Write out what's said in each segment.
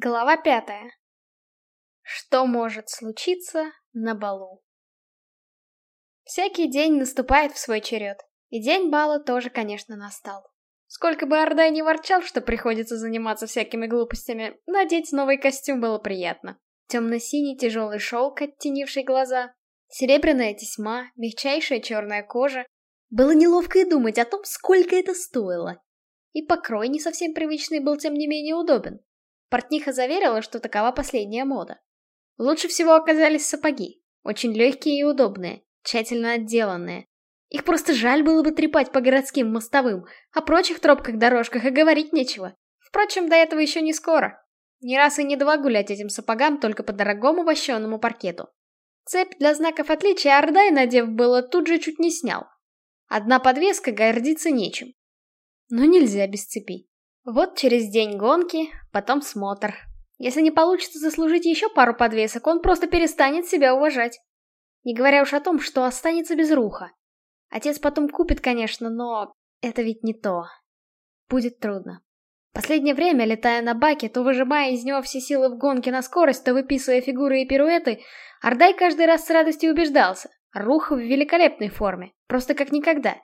Глава пятая. Что может случиться на балу? Всякий день наступает в свой черед. И день бала тоже, конечно, настал. Сколько бы Ордай не ворчал, что приходится заниматься всякими глупостями, надеть новый костюм было приятно. Темно-синий тяжелый шелк, оттенивший глаза, серебряная тесьма, мягчайшая черная кожа. Было неловко и думать о том, сколько это стоило. И покрой не совсем привычный был, тем не менее, удобен. Портниха заверила, что такова последняя мода. Лучше всего оказались сапоги. Очень легкие и удобные, тщательно отделанные. Их просто жаль было бы трепать по городским мостовым, о прочих тропках-дорожках и говорить нечего. Впрочем, до этого еще не скоро. Не раз и не два гулять этим сапогам только по дорогому вощенному паркету. Цепь для знаков отличия Ордай, надев было, тут же чуть не снял. Одна подвеска гордиться нечем. Но нельзя без цепи. Вот через день гонки, потом смотр. Если не получится заслужить еще пару подвесок, он просто перестанет себя уважать. Не говоря уж о том, что останется без руха. Отец потом купит, конечно, но это ведь не то. Будет трудно. Последнее время, летая на баке, то выжимая из него все силы в гонке на скорость, то выписывая фигуры и пируэты, Ардай каждый раз с радостью убеждался. Рух в великолепной форме, просто как никогда.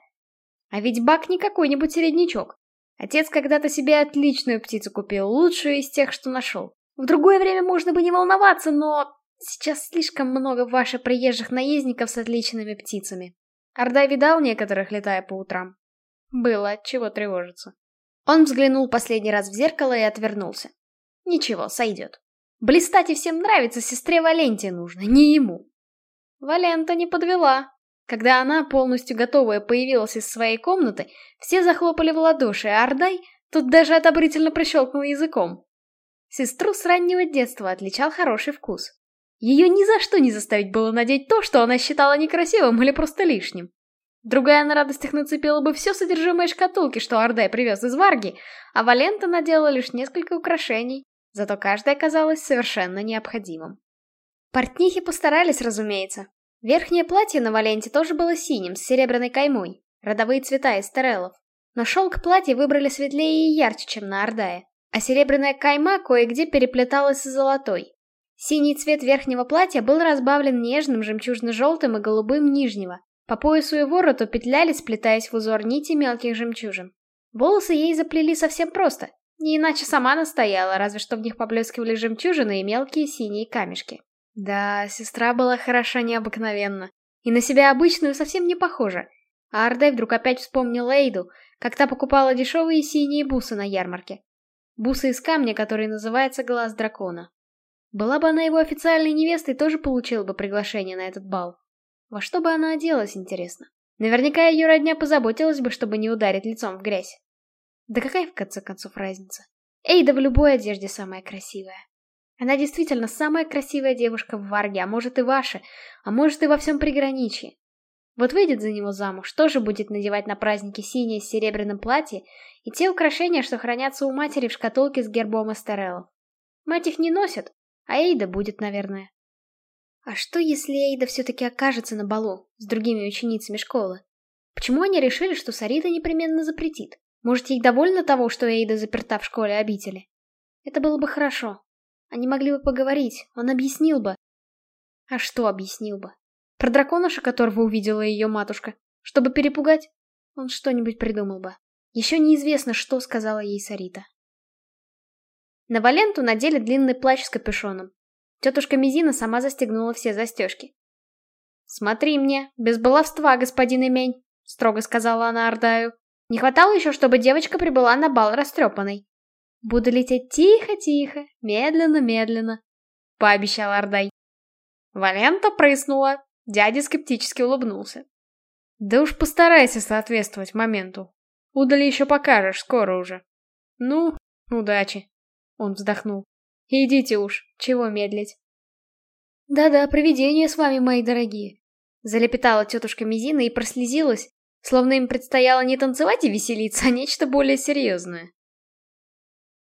А ведь бак не какой-нибудь середнячок. Отец когда-то себе отличную птицу купил, лучшую из тех, что нашел. В другое время можно бы не волноваться, но сейчас слишком много ваших приезжих наездников с отличными птицами. Ордай видал некоторых, летая по утрам. Было чего тревожиться. Он взглянул последний раз в зеркало и отвернулся. Ничего, сойдет. Блистать и всем нравится, сестре Валенте нужно, не ему. Валента не подвела. Когда она, полностью готовая, появилась из своей комнаты, все захлопали в ладоши, а Ардай тут даже одобрительно прищелкнул языком. Сестру с раннего детства отличал хороший вкус. Ее ни за что не заставить было надеть то, что она считала некрасивым или просто лишним. Другая на радостях нацепила бы все содержимое шкатулки, что Ардай привез из Варги, а Валента надела лишь несколько украшений, зато каждая оказалась совершенно необходимым. Портнихи постарались, разумеется, Верхнее платье на Валенте тоже было синим, с серебряной каймой. Родовые цвета из терелов. Но шелк платья выбрали светлее и ярче, чем на Ордае. А серебряная кайма кое-где переплеталась с золотой. Синий цвет верхнего платья был разбавлен нежным жемчужно-желтым и голубым нижнего. По поясу и вороту петляли, сплетаясь в узор нити мелких жемчужин. Волосы ей заплели совсем просто. Не иначе сама настояла, разве что в них поблескивали жемчужины и мелкие синие камешки. Да, сестра была хороша необыкновенно. И на себя обычную совсем не похожа. А Ардей вдруг опять вспомнил Эйду, как та покупала дешевые синие бусы на ярмарке. Бусы из камня, который называется глаз дракона. Была бы она его официальной невестой, тоже получила бы приглашение на этот бал. Во что бы она оделась, интересно? Наверняка ее родня позаботилась бы, чтобы не ударить лицом в грязь. Да какая в конце концов разница? Эйда в любой одежде самая красивая. Она действительно самая красивая девушка в Варге, а может и ваша, а может и во всем приграничье. Вот выйдет за него замуж, тоже будет надевать на праздники синее с серебряным платье и те украшения, что хранятся у матери в шкатулке с гербом Эстереллов. Мать их не носит, а Эйда будет, наверное. А что, если Эйда все-таки окажется на балу с другими ученицами школы? Почему они решили, что Сарита непременно запретит? Может, ей довольно того, что Эйда заперта в школе обители? Это было бы хорошо. Они могли бы поговорить, он объяснил бы. А что объяснил бы? Про драконыша, которого увидела ее матушка. Чтобы перепугать? Он что-нибудь придумал бы. Еще неизвестно, что сказала ей Сарита. На Валенту надели длинный плащ с капюшоном. Тетушка Мизина сама застегнула все застежки. «Смотри мне, без баловства, господин Имень», — строго сказала она Ардаю. «Не хватало еще, чтобы девочка прибыла на бал растрепанной». Буду лететь тихо-тихо, медленно-медленно, — пообещал Ардай. Валента прыснула, дядя скептически улыбнулся. Да уж постарайся соответствовать моменту. Удали еще покажешь, скоро уже. Ну, удачи. Он вздохнул. Идите уж, чего медлить. Да-да, провидение с вами, мои дорогие. Залепетала тетушка Мизина и прослезилась, словно им предстояло не танцевать и веселиться, а нечто более серьезное.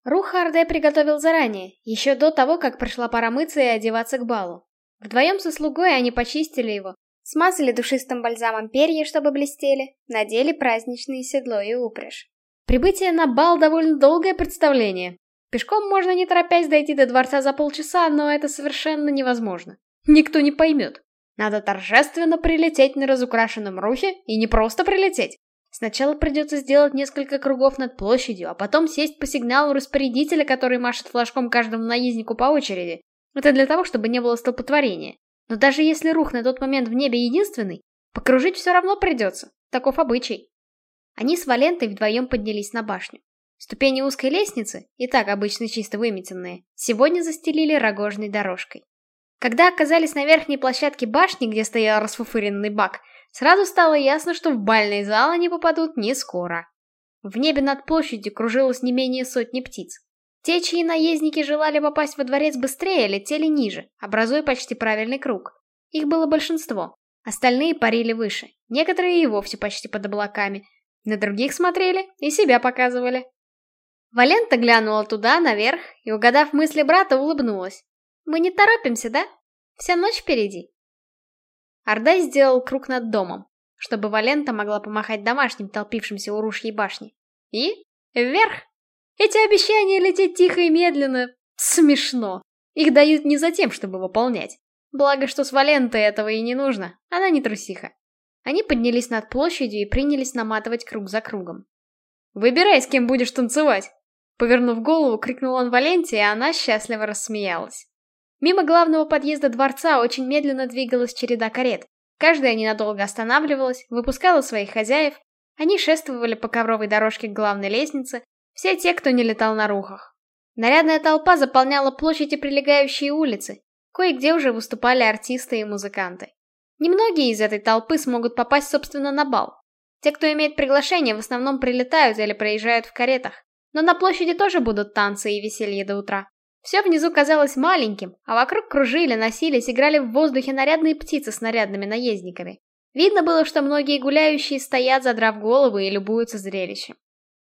Рух Харде приготовил заранее, еще до того, как пришла пора мыться и одеваться к балу. Вдвоем со слугой они почистили его, смазали душистым бальзамом перья, чтобы блестели, надели праздничные седло и упряжь. Прибытие на бал довольно долгое представление. Пешком можно не торопясь дойти до дворца за полчаса, но это совершенно невозможно. Никто не поймет. Надо торжественно прилететь на разукрашенном рухе, и не просто прилететь. Сначала придется сделать несколько кругов над площадью, а потом сесть по сигналу распорядителя, который машет флажком каждому наезднику по очереди. Это для того, чтобы не было столпотворения. Но даже если рух на тот момент в небе единственный, покружить все равно придется. Таков обычай. Они с Валентой вдвоем поднялись на башню. Ступени узкой лестницы, и так обычно чисто выметенные, сегодня застелили рогожной дорожкой. Когда оказались на верхней площадке башни, где стоял расфуфыренный бак, сразу стало ясно, что в бальный зал они попадут не скоро. В небе над площадью кружилось не менее сотни птиц. Те, чьи наездники желали попасть во дворец быстрее, летели ниже, образуя почти правильный круг. Их было большинство. Остальные парили выше, некоторые и вовсе почти под облаками. На других смотрели и себя показывали. Валента глянула туда, наверх, и, угадав мысли брата, улыбнулась. Мы не торопимся, да? Вся ночь впереди. Ордай сделал круг над домом, чтобы Валента могла помахать домашним, толпившимся у ружьей башни. И вверх. Эти обещания лететь тихо и медленно смешно. Их дают не за тем, чтобы выполнять. Благо, что с Валентой этого и не нужно, она не трусиха. Они поднялись над площадью и принялись наматывать круг за кругом. «Выбирай, с кем будешь танцевать!» Повернув голову, крикнул он Валенте, и она счастливо рассмеялась. Мимо главного подъезда дворца очень медленно двигалась череда карет. Каждая ненадолго останавливалась, выпускала своих хозяев. Они шествовали по ковровой дорожке к главной лестнице, все те, кто не летал на рухах. Нарядная толпа заполняла площадь и прилегающие улицы. Кое-где уже выступали артисты и музыканты. Немногие из этой толпы смогут попасть, собственно, на бал. Те, кто имеет приглашение, в основном прилетают или проезжают в каретах. Но на площади тоже будут танцы и веселье до утра. Все внизу казалось маленьким, а вокруг кружили, носились, играли в воздухе нарядные птицы с нарядными наездниками. Видно было, что многие гуляющие стоят, задрав головы и любуются зрелищем.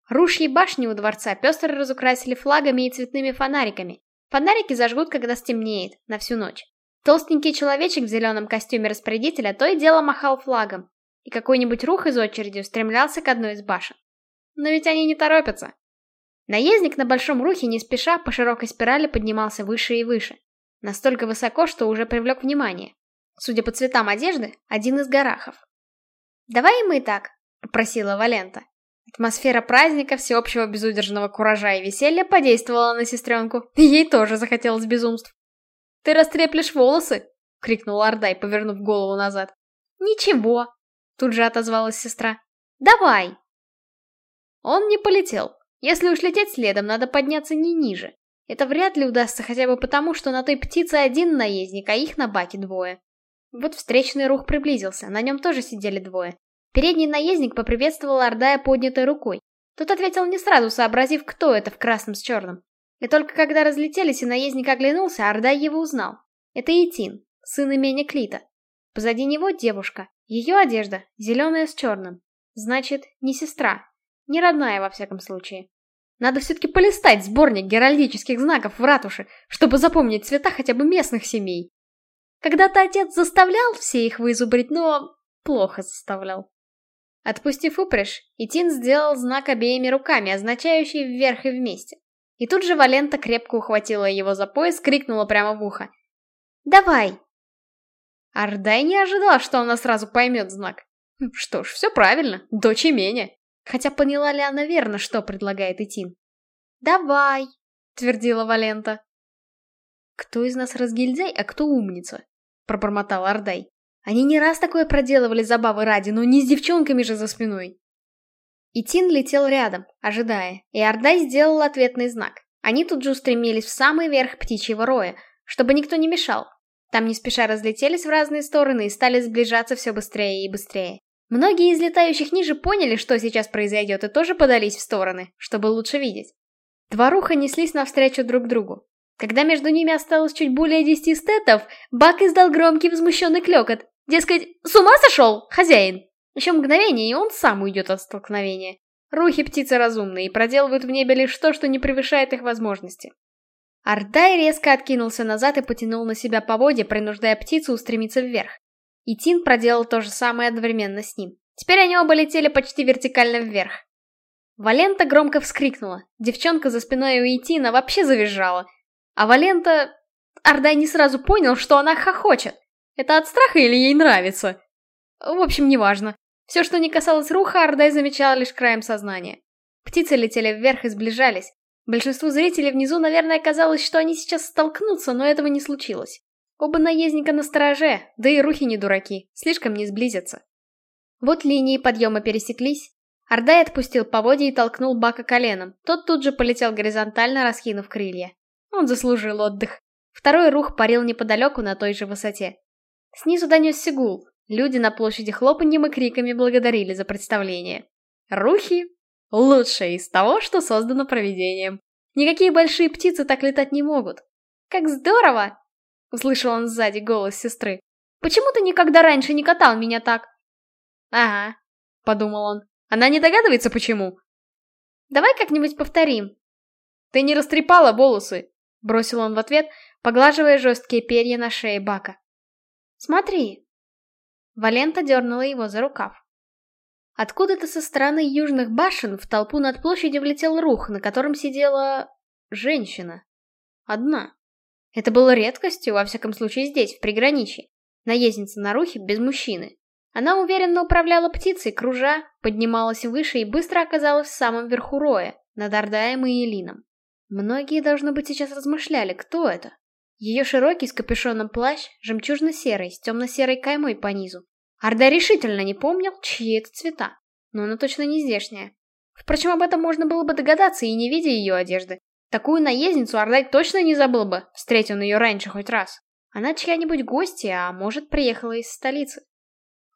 Ружьи башни у дворца пестро разукрасили флагами и цветными фонариками. Фонарики зажгут, когда стемнеет, на всю ночь. Толстенький человечек в зеленом костюме распорядителя то и дело махал флагом, и какой-нибудь рух из очереди устремлялся к одной из башен. Но ведь они не торопятся. Наездник на большом рухе не спеша по широкой спирали поднимался выше и выше. Настолько высоко, что уже привлек внимание. Судя по цветам одежды, один из горахов. «Давай мы и так», — попросила Валента. Атмосфера праздника, всеобщего безудержного куража и веселья подействовала на сестренку. Ей тоже захотелось безумств. «Ты растреплешь волосы!» — крикнул Ардай, повернув голову назад. «Ничего!» — тут же отозвалась сестра. «Давай!» Он не полетел, если уж лететь следом, надо подняться не ниже. Это вряд ли удастся хотя бы потому, что на той птице один наездник, а их на баке двое. Вот встречный рух приблизился, на нем тоже сидели двое. Передний наездник поприветствовал Ордая поднятой рукой. Тот ответил не сразу, сообразив, кто это в красном с черным. И только когда разлетелись и наездник оглянулся, Ордай его узнал. Это Итин, сын имени Клита. Позади него девушка. Ее одежда зеленая с черным. Значит, не сестра, не родная, во всяком случае. Надо все-таки полистать сборник геральдических знаков в ратуше, чтобы запомнить цвета хотя бы местных семей. Когда-то отец заставлял все их вызубрить, но плохо заставлял. Отпустив упряжь, Итин сделал знак обеими руками, означающий вверх и вместе. И тут же Валента крепко ухватила его за пояс, крикнула прямо в ухо. «Давай!» Ардай не ожидал, что она сразу поймет знак. Что ж, все правильно, дочь имения. Хотя поняла ли она верно, что предлагает Итин? «Давай!» — твердила Валента. «Кто из нас разгильдяй, а кто умница?» — пробормотал Ардай. «Они не раз такое проделывали забавы ради, но не с девчонками же за спиной!» Итин летел рядом, ожидая, и Ардай сделал ответный знак. Они тут же устремились в самый верх птичьего роя, чтобы никто не мешал. Там не спеша разлетелись в разные стороны и стали сближаться все быстрее и быстрее. Многие из летающих ниже поняли, что сейчас произойдет, и тоже подались в стороны, чтобы лучше видеть. Дворуха неслись навстречу друг другу. Когда между ними осталось чуть более десяти стетов, Бак издал громкий возмущенный клекот. Дескать, с ума сошел, хозяин? Еще мгновение, и он сам уйдет от столкновения. Рухи птицы разумные и проделывают в небе лишь то, что не превышает их возможности. Ардай резко откинулся назад и потянул на себя поводья, принуждая птицу устремиться вверх. И Тин проделал то же самое одновременно с ним. Теперь они оба летели почти вертикально вверх. Валента громко вскрикнула. Девчонка за спиной у Итина вообще завизжала. А Валента... Ардай не сразу понял, что она хохочет. Это от страха или ей нравится? В общем, неважно. Все, что не касалось руха, Ардай замечал лишь краем сознания. Птицы летели вверх и сближались. Большинству зрителей внизу, наверное, казалось, что они сейчас столкнутся, но этого не случилось. Оба наездника на стороже, да и рухи не дураки, слишком не сблизятся. Вот линии подъема пересеклись. Ардай отпустил поводья и толкнул Бака коленом. Тот тут же полетел горизонтально, раскинув крылья. Он заслужил отдых. Второй рух парил неподалеку на той же высоте. Снизу донесся гул. Люди на площади хлопаньем и криками благодарили за представление. Рухи — лучшее из того, что создано провидением. Никакие большие птицы так летать не могут. «Как здорово!» — услышал он сзади голос сестры. «Почему ты никогда раньше не катал меня так?» «Ага», — подумал он. «Она не догадывается, почему?» «Давай как-нибудь повторим». «Ты не растрепала волосы!» — бросил он в ответ, поглаживая жесткие перья на шее Бака. «Смотри!» Валента дернула его за рукав. Откуда-то со стороны южных башен в толпу над площадью влетел рух, на котором сидела... женщина. Одна. Это было редкостью, во всяком случае здесь, в приграничье. Наездница на рухе без мужчины. Она уверенно управляла птицей, кружа, поднималась выше и быстро оказалась в самом верху роя, над Ордаем и Елином. Многие, должно быть, сейчас размышляли, кто это. Ее широкий с капюшоном плащ, жемчужно-серый, с темно-серой каймой по низу. Орда решительно не помнил, чьи это цвета. Но она точно не здешняя. Впрочем, об этом можно было бы догадаться и не видя ее одежды. Такую наездницу Ордай точно не забыл бы, встретил он ее раньше хоть раз. Она чья-нибудь гостья, а может, приехала из столицы.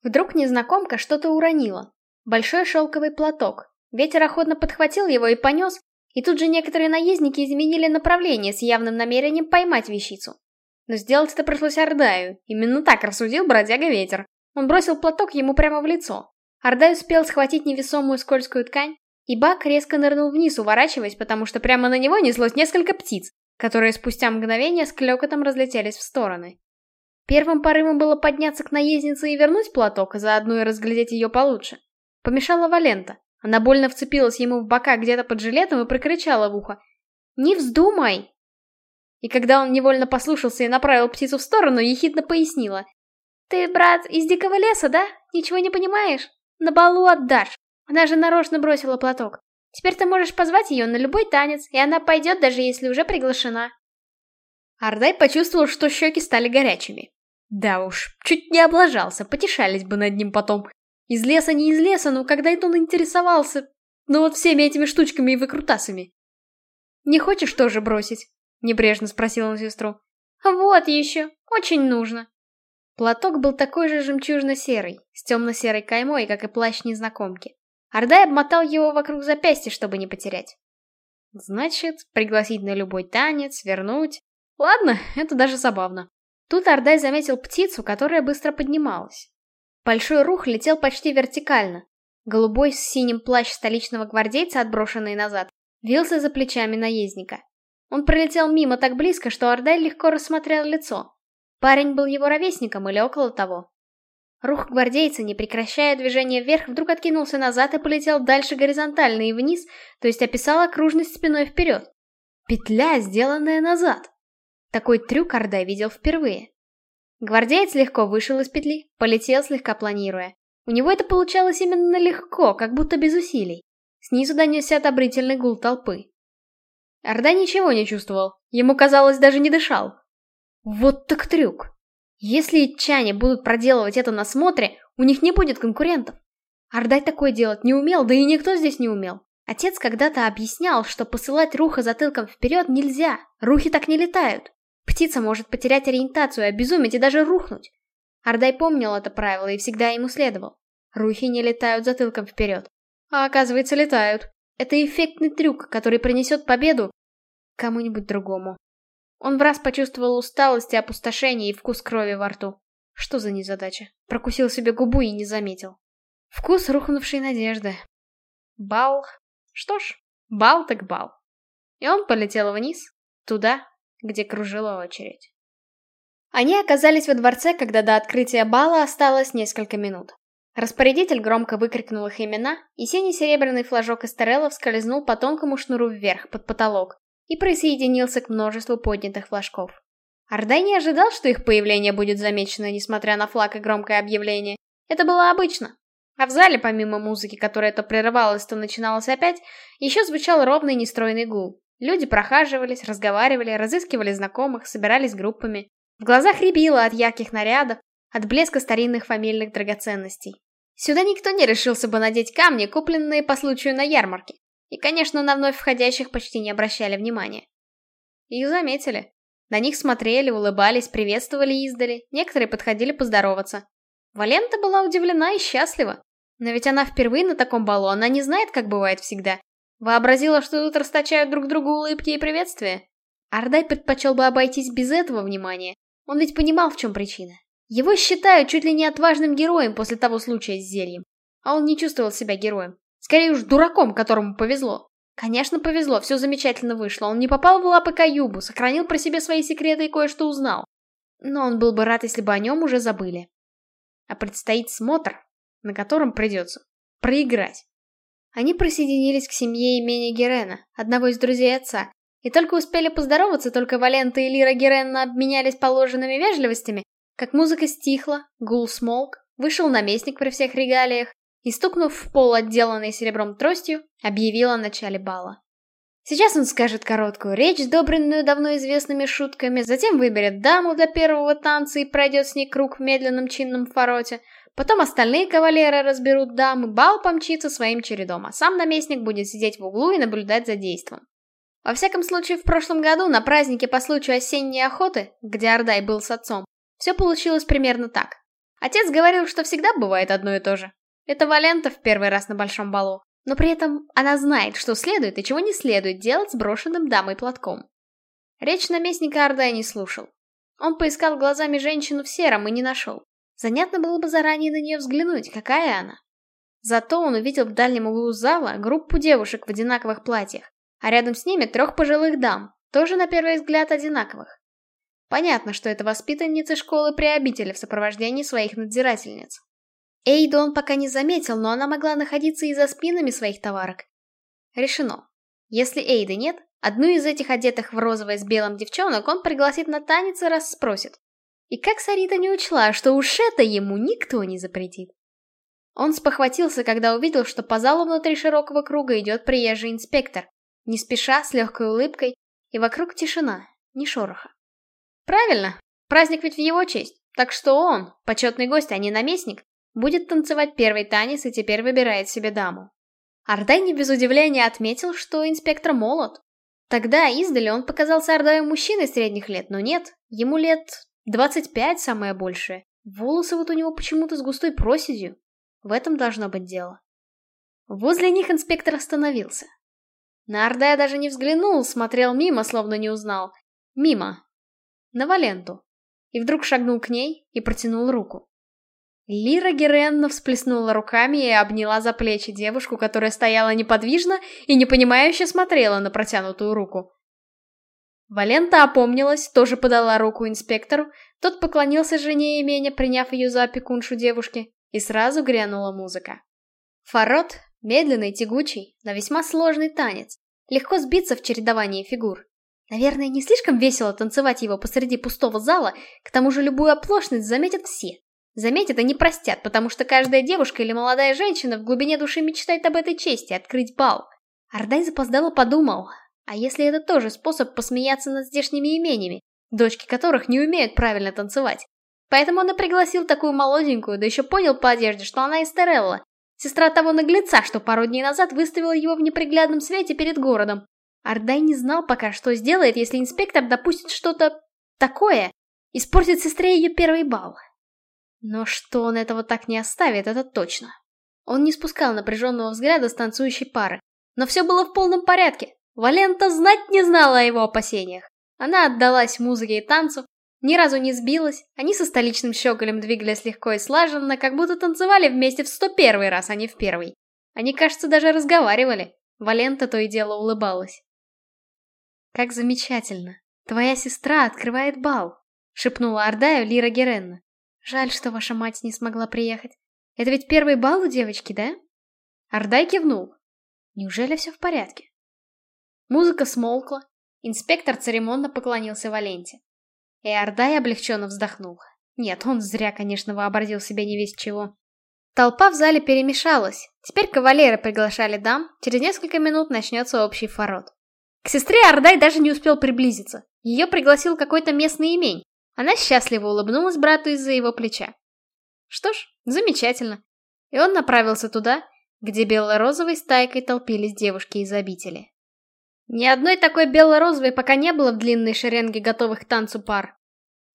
Вдруг незнакомка что-то уронила. Большой шелковый платок. Ветер охотно подхватил его и понес, и тут же некоторые наездники изменили направление с явным намерением поймать вещицу. Но сделать это пришлось Ордаю. Именно так рассудил бродяга ветер. Он бросил платок ему прямо в лицо. Ордай успел схватить невесомую скользкую ткань, и Бак резко нырнул вниз, уворачиваясь, потому что прямо на него неслось несколько птиц, которые спустя мгновение с клёкотом разлетелись в стороны. Первым порывом было подняться к наезднице и вернуть платок, а заодно и разглядеть ее получше. Помешала Валента. Она больно вцепилась ему в бока где-то под жилетом и прокричала в ухо. «Не вздумай!» И когда он невольно послушался и направил птицу в сторону, ехидно пояснила. «Ты, брат, из дикого леса, да? Ничего не понимаешь? На балу отдашь. Она же нарочно бросила платок. Теперь ты можешь позвать ее на любой танец, и она пойдет, даже если уже приглашена». Ардай почувствовал, что щеки стали горячими. Да уж, чуть не облажался, потешались бы над ним потом. Из леса не из леса, но когда это он интересовался? Ну вот всеми этими штучками и выкрутасами. «Не хочешь тоже бросить?» — небрежно спросил он сестру. «Вот еще, очень нужно». Платок был такой же жемчужно-серый, с темно-серой каймой, как и плащ незнакомки. Ордай обмотал его вокруг запястья, чтобы не потерять. Значит, пригласить на любой танец, вернуть. Ладно, это даже забавно. Тут Ордай заметил птицу, которая быстро поднималась. Большой рух летел почти вертикально. Голубой с синим плащ столичного гвардейца, отброшенный назад, вился за плечами наездника. Он пролетел мимо так близко, что Ордай легко рассмотрел лицо. Парень был его ровесником или около того. Рух гвардейца, не прекращая движение вверх, вдруг откинулся назад и полетел дальше горизонтально и вниз, то есть описал окружность спиной вперед. Петля, сделанная назад. Такой трюк Ордай видел впервые. Гвардеец легко вышел из петли, полетел слегка планируя. У него это получалось именно легко, как будто без усилий. Снизу донесся одобрительный гул толпы. Орда ничего не чувствовал, ему казалось, даже не дышал. Вот так трюк. Если чане будут проделывать это на смотре, у них не будет конкурентов. Ордай такое делать не умел, да и никто здесь не умел. Отец когда-то объяснял, что посылать руха затылком вперед нельзя, рухи так не летают. Птица может потерять ориентацию, обезуметь и даже рухнуть. Ардай помнил это правило и всегда ему следовал. Рухи не летают затылком вперед. А оказывается, летают. Это эффектный трюк, который принесет победу кому-нибудь другому. Он в раз почувствовал усталость и опустошение и вкус крови во рту. Что за незадача? Прокусил себе губу и не заметил. Вкус рухнувшей надежды. Бал. Что ж, бал так бал. И он полетел вниз, туда, где кружила очередь. Они оказались во дворце, когда до открытия бала осталось несколько минут. Распорядитель громко выкрикнул их имена, и синий-серебряный флажок эстерелов скользнул по тонкому шнуру вверх, под потолок, и присоединился к множеству поднятых флажков. Ардай не ожидал, что их появление будет замечено, несмотря на флаг и громкое объявление. Это было обычно. А в зале, помимо музыки, которая то прерывалась, то начиналась опять, еще звучал ровный нестройный гул. Люди прохаживались, разговаривали, разыскивали знакомых, собирались группами. В глазах рябило от ярких нарядов, от блеска старинных фамильных драгоценностей. Сюда никто не решился бы надеть камни, купленные по случаю на ярмарке. И, конечно, на вновь входящих почти не обращали внимания. Их заметили. На них смотрели, улыбались, приветствовали издали, некоторые подходили поздороваться. Валента была удивлена и счастлива. Но ведь она впервые на таком балу, она не знает, как бывает всегда. Вообразила, что тут расточают друг другу улыбки и приветствия. Ардай предпочел бы обойтись без этого внимания. Он ведь понимал, в чем причина. Его считают чуть ли не отважным героем после того случая с зельем. А он не чувствовал себя героем. Скорее уж дураком, которому повезло. Конечно, повезло, все замечательно вышло. Он не попал в лапы Каюбу, сохранил про себя свои секреты и кое-что узнал. Но он был бы рад, если бы о нем уже забыли. А предстоит смотр, на котором придется проиграть. Они присоединились к семье имени Герена, одного из друзей отца, и только успели поздороваться, только Валента и Лира Геренна обменялись положенными вежливостями, как музыка стихла, гул смолк, вышел наместник при всех регалиях и, стукнув в пол отделанной серебром тростью, объявил о начале бала. Сейчас он скажет короткую речь, сдобренную давно известными шутками, затем выберет даму для первого танца и пройдет с ней круг в медленном чинном фороте, потом остальные кавалеры разберут дамы, бал помчится своим чередом, а сам наместник будет сидеть в углу и наблюдать за действом. Во всяком случае, в прошлом году на празднике по случаю осенней охоты, где Ордай был с отцом, все получилось примерно так. Отец говорил, что всегда бывает одно и то же. Это Валента в первый раз на большом балу. Но при этом она знает, что следует и чего не следует делать с брошенным дамой платком. Речь наместника Ордая не слушал. Он поискал глазами женщину в сером и не нашел. Занятно было бы заранее на нее взглянуть, какая она. Зато он увидел в дальнем углу зала группу девушек в одинаковых платьях, а рядом с ними трех пожилых дам, тоже на первый взгляд одинаковых. Понятно, что это воспитанницы школы при обители в сопровождении своих надзирательниц. Эйду он пока не заметил, но она могла находиться и за спинами своих товарок. Решено. Если Эйды нет, одну из этих одетых в розовое с белым девчонок он пригласит на танец и раз спросит. И как Сарита не учла, что уж это ему никто не запретит. Он спохватился, когда увидел, что по залу внутри широкого круга идет приезжий инспектор. Не спеша, с легкой улыбкой, и вокруг тишина, ни шороха. Правильно, праздник ведь в его честь. Так что он, почетный гость, а не наместник, будет танцевать первый танец и теперь выбирает себе даму. Ардай не без удивления отметил, что инспектор молод. Тогда издали он показался Ардаю мужчиной средних лет, но нет, ему лет 25 самое большее. Волосы вот у него почему-то с густой проседью. В этом должно быть дело. Возле них инспектор остановился. На Ардая даже не взглянул, смотрел мимо, словно не узнал. Мимо, на Валенту, и вдруг шагнул к ней и протянул руку. Лира Геренна всплеснула руками и обняла за плечи девушку, которая стояла неподвижно и непонимающе смотрела на протянутую руку. Валента опомнилась, тоже подала руку инспектору, тот поклонился жене имения, приняв ее за опекуншу девушки, и сразу грянула музыка. Фарот, медленный, тягучий, но весьма сложный танец, легко сбиться в чередовании фигур. Наверное, не слишком весело танцевать его посреди пустого зала, к тому же любую оплошность заметят все. Заметят и не простят, потому что каждая девушка или молодая женщина в глубине души мечтает об этой чести, открыть бал. Ардай запоздало подумал, а если это тоже способ посмеяться над здешними имениями, дочки которых не умеют правильно танцевать? Поэтому он и пригласил такую молоденькую, да еще понял по одежде, что она из Терелла, сестра того наглеца, что пару дней назад выставила его в неприглядном свете перед городом, Ардай не знал пока, что сделает, если инспектор допустит что-то такое, испортит сестре ее первый бал. Но что он этого так не оставит, это точно. Он не спускал напряженного взгляда с танцующей пары. Но все было в полном порядке. Валента знать не знала о его опасениях. Она отдалась музыке и танцу, ни разу не сбилась, они со столичным щеголем двигались легко и слаженно, как будто танцевали вместе в сто первый раз, а не в первый. Они, кажется, даже разговаривали. Валента то и дело улыбалась. «Как замечательно! Твоя сестра открывает бал!» — шепнула Ардаю Лира Геренна. «Жаль, что ваша мать не смогла приехать. Это ведь первый бал у девочки, да? Ардай кивнул. Неужели все в порядке? Музыка смолкла. Инспектор церемонно поклонился Валенте. И Ардай облегченно вздохнул. Нет, он зря, конечно, вообразил себя не весь чего. Толпа в зале перемешалась. Теперь кавалеры приглашали дам, через несколько минут начнется общий фарод. К сестре Ардай даже не успел приблизиться. Ее пригласил какой-то местный имень. Она счастливо улыбнулась брату из-за его плеча. Что ж, замечательно. И он направился туда, где бело-розовой стайкой толпились девушки из обители. Ни одной такой бело-розовой пока не было в длинной шеренге готовых к танцу пар.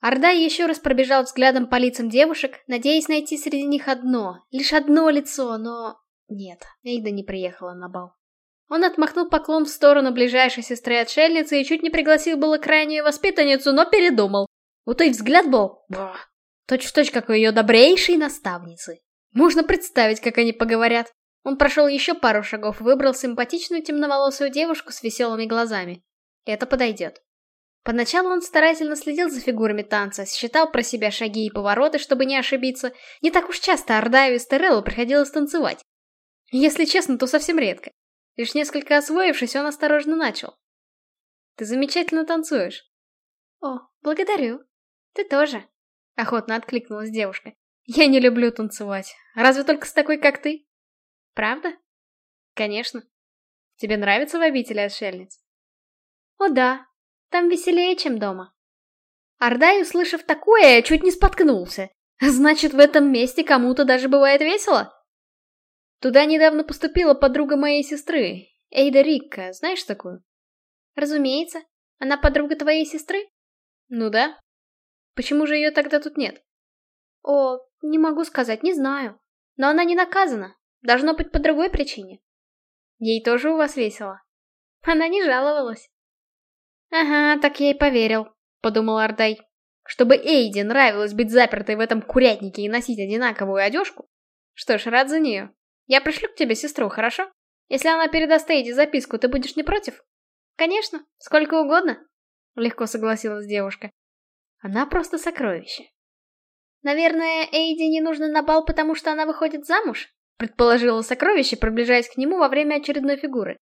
Ардай еще раз пробежал взглядом по лицам девушек, надеясь найти среди них одно, лишь одно лицо, но... Нет, Эйда не приехала на бал. Он отмахнул поклон в сторону ближайшей сестры-отшельницы и чуть не пригласил было крайнюю воспитанницу, но передумал. У той взгляд был... Точь-в-точь, как у ее добрейшей наставницы. Можно представить, как они поговорят. Он прошел еще пару шагов и выбрал симпатичную темноволосую девушку с веселыми глазами. Это подойдет. Поначалу он старательно следил за фигурами танца, считал про себя шаги и повороты, чтобы не ошибиться. Не так уж часто Ордаю и Стереллу приходилось танцевать. Если честно, то совсем редко. Лишь несколько освоившись, он осторожно начал. «Ты замечательно танцуешь». «О, благодарю. Ты тоже», — охотно откликнулась девушка. «Я не люблю танцевать. Разве только с такой, как ты?» «Правда?» «Конечно. Тебе нравится в обители отшельниц?» «О да, там веселее, чем дома. Ардай, услышав такое, чуть не споткнулся. Значит, в этом месте кому-то даже бывает весело? Туда недавно поступила подруга моей сестры, Эйда Рикка, знаешь такую? Разумеется. Она подруга твоей сестры? Ну да. Почему же ее тогда тут нет? О, не могу сказать, не знаю. Но она не наказана. Должно быть по другой причине. Ей тоже у вас весело. Она не жаловалась. «Ага, так я и поверил», — подумал Ардай. «Чтобы Эйди нравилось быть запертой в этом курятнике и носить одинаковую одежку? Что ж, рад за нее. Я пришлю к тебе сестру, хорошо? Если она передаст Эйди записку, ты будешь не против?» «Конечно, сколько угодно», — легко согласилась девушка. «Она просто сокровище». «Наверное, Эйди не нужно на бал, потому что она выходит замуж?» предположила сокровище, приближаясь к нему во время очередной фигуры.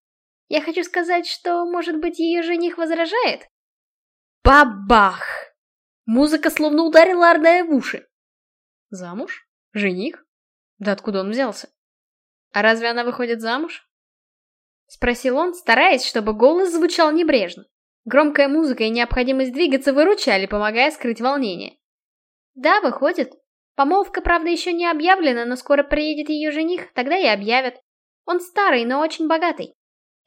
Я хочу сказать, что, может быть, ее жених возражает? Бабах! Музыка словно ударила Ардая в уши. Замуж? Жених? Да откуда он взялся? А разве она выходит замуж? Спросил он, стараясь, чтобы голос звучал небрежно. Громкая музыка и необходимость двигаться выручали, помогая скрыть волнение. Да, выходит. Помолвка, правда, еще не объявлена, но скоро приедет ее жених, тогда и объявят. Он старый, но очень богатый.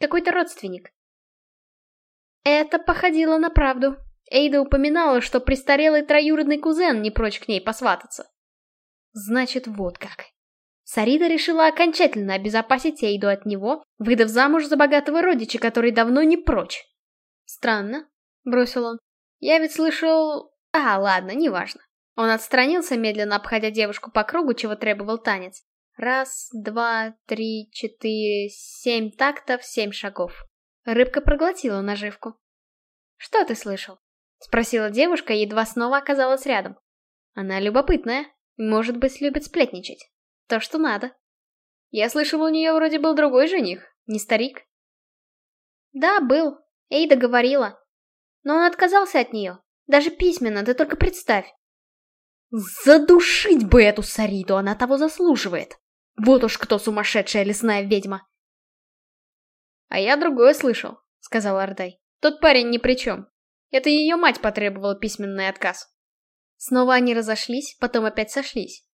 Какой-то родственник. Это походило на правду. Эйда упоминала, что престарелый троюродный кузен не прочь к ней посвататься. Значит, вот как. Сарида решила окончательно обезопасить Эйду от него, выдав замуж за богатого родича, который давно не прочь. Странно, бросил он. Я ведь слышал... А, ладно, неважно. Он отстранился, медленно обходя девушку по кругу, чего требовал танец. Раз, два, три, четыре, семь тактов, семь шагов. Рыбка проглотила наживку. «Что ты слышал?» — спросила девушка, едва снова оказалась рядом. Она любопытная, может быть, любит сплетничать. То, что надо. Я слышал, у нее вроде был другой жених, не старик. Да, был. Эйда говорила. Но он отказался от нее. Даже письменно, ты только представь. Задушить бы эту Сариту, она того заслуживает. Вот уж кто сумасшедшая лесная ведьма. А я другое слышал, сказал Ардай. Тот парень ни при чем. Это ее мать потребовала письменный отказ. Снова они разошлись, потом опять сошлись.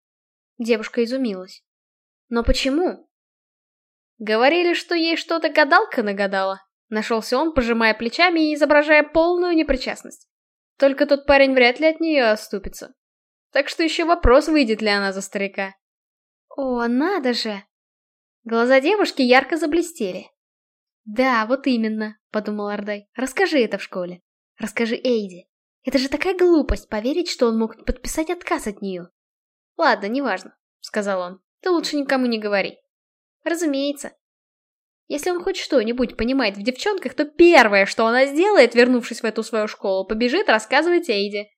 Девушка изумилась. Но почему? Говорили, что ей что-то гадалка нагадала. Нашелся он, пожимая плечами и изображая полную непричастность. Только тот парень вряд ли от нее оступится. Так что еще вопрос, выйдет ли она за старика. О, надо же! Глаза девушки ярко заблестели. Да, вот именно, подумал Ардай. Расскажи это в школе. Расскажи Эйди. Это же такая глупость, поверить, что он мог подписать отказ от нее. Ладно, неважно, сказал он. Ты лучше никому не говори. Разумеется. Если он хоть что-нибудь понимает в девчонках, то первое, что она сделает, вернувшись в эту свою школу, побежит рассказывать Эйди.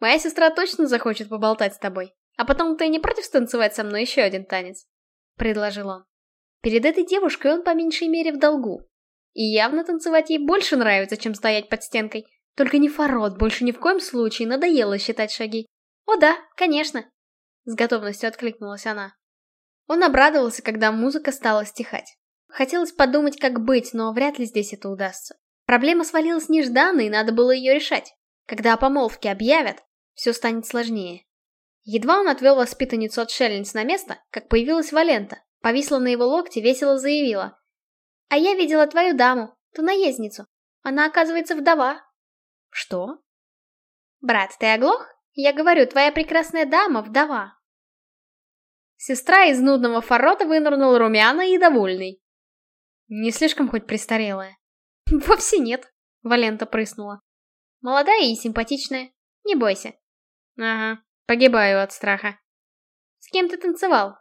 Моя сестра точно захочет поболтать с тобой. А потом ты не против станцевать со мной еще один танец?» — предложил он. Перед этой девушкой он по меньшей мере в долгу. И явно танцевать ей больше нравится, чем стоять под стенкой. Только не фарот, больше ни в коем случае, надоело считать шаги. «О да, конечно!» — с готовностью откликнулась она. Он обрадовался, когда музыка стала стихать. Хотелось подумать, как быть, но вряд ли здесь это удастся. Проблема свалилась нежданно, и надо было ее решать. Когда о помолвке объявят, все станет сложнее. Едва он отвел воспитанницу от шельниц на место, как появилась Валента, повисла на его локте, весело заявила. «А я видела твою даму, ту наездницу. Она, оказывается, вдова». «Что?» «Брат, ты оглох? Я говорю, твоя прекрасная дама вдова». Сестра из нудного форота вынырнула румяна и довольный. Не слишком хоть престарелая? Вовсе нет, Валента прыснула. Молодая и симпатичная. Не бойся. Ага, погибаю от страха. С кем ты танцевал?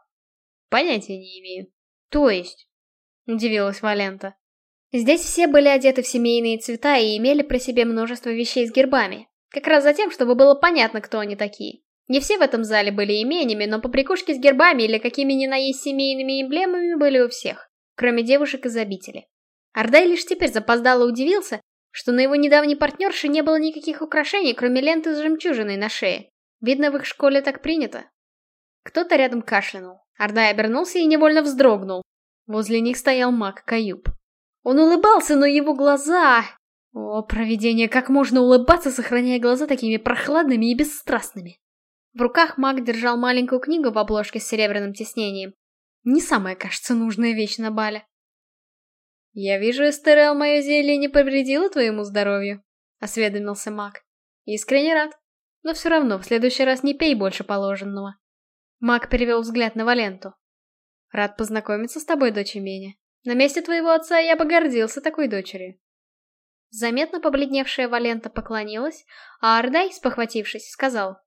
Понятия не имею. То есть? Удивилась Валента. Здесь все были одеты в семейные цвета и имели при себе множество вещей с гербами. Как раз за тем, чтобы было понятно, кто они такие. Не все в этом зале были именями, но побрякушки с гербами или какими ни на есть семейными эмблемами были у всех кроме девушек из обители. Ардай лишь теперь запоздало удивился, что на его недавней партнерше не было никаких украшений, кроме ленты с жемчужиной на шее. Видно, в их школе так принято. Кто-то рядом кашлянул. Ардай обернулся и невольно вздрогнул. Возле них стоял маг Каюб. Он улыбался, но его глаза... О, провидение, как можно улыбаться, сохраняя глаза такими прохладными и бесстрастными? В руках маг держал маленькую книгу в обложке с серебряным тиснением. Не самая, кажется, нужная вещь на бале. «Я вижу, Эстерел, мое зелье не повредило твоему здоровью», — осведомился маг. «Искренне рад. Но все равно, в следующий раз не пей больше положенного». Маг перевел взгляд на Валенту. «Рад познакомиться с тобой, дочь Меня. На месте твоего отца я бы гордился такой дочерью». Заметно побледневшая Валента поклонилась, а Ардай, спохватившись, сказал.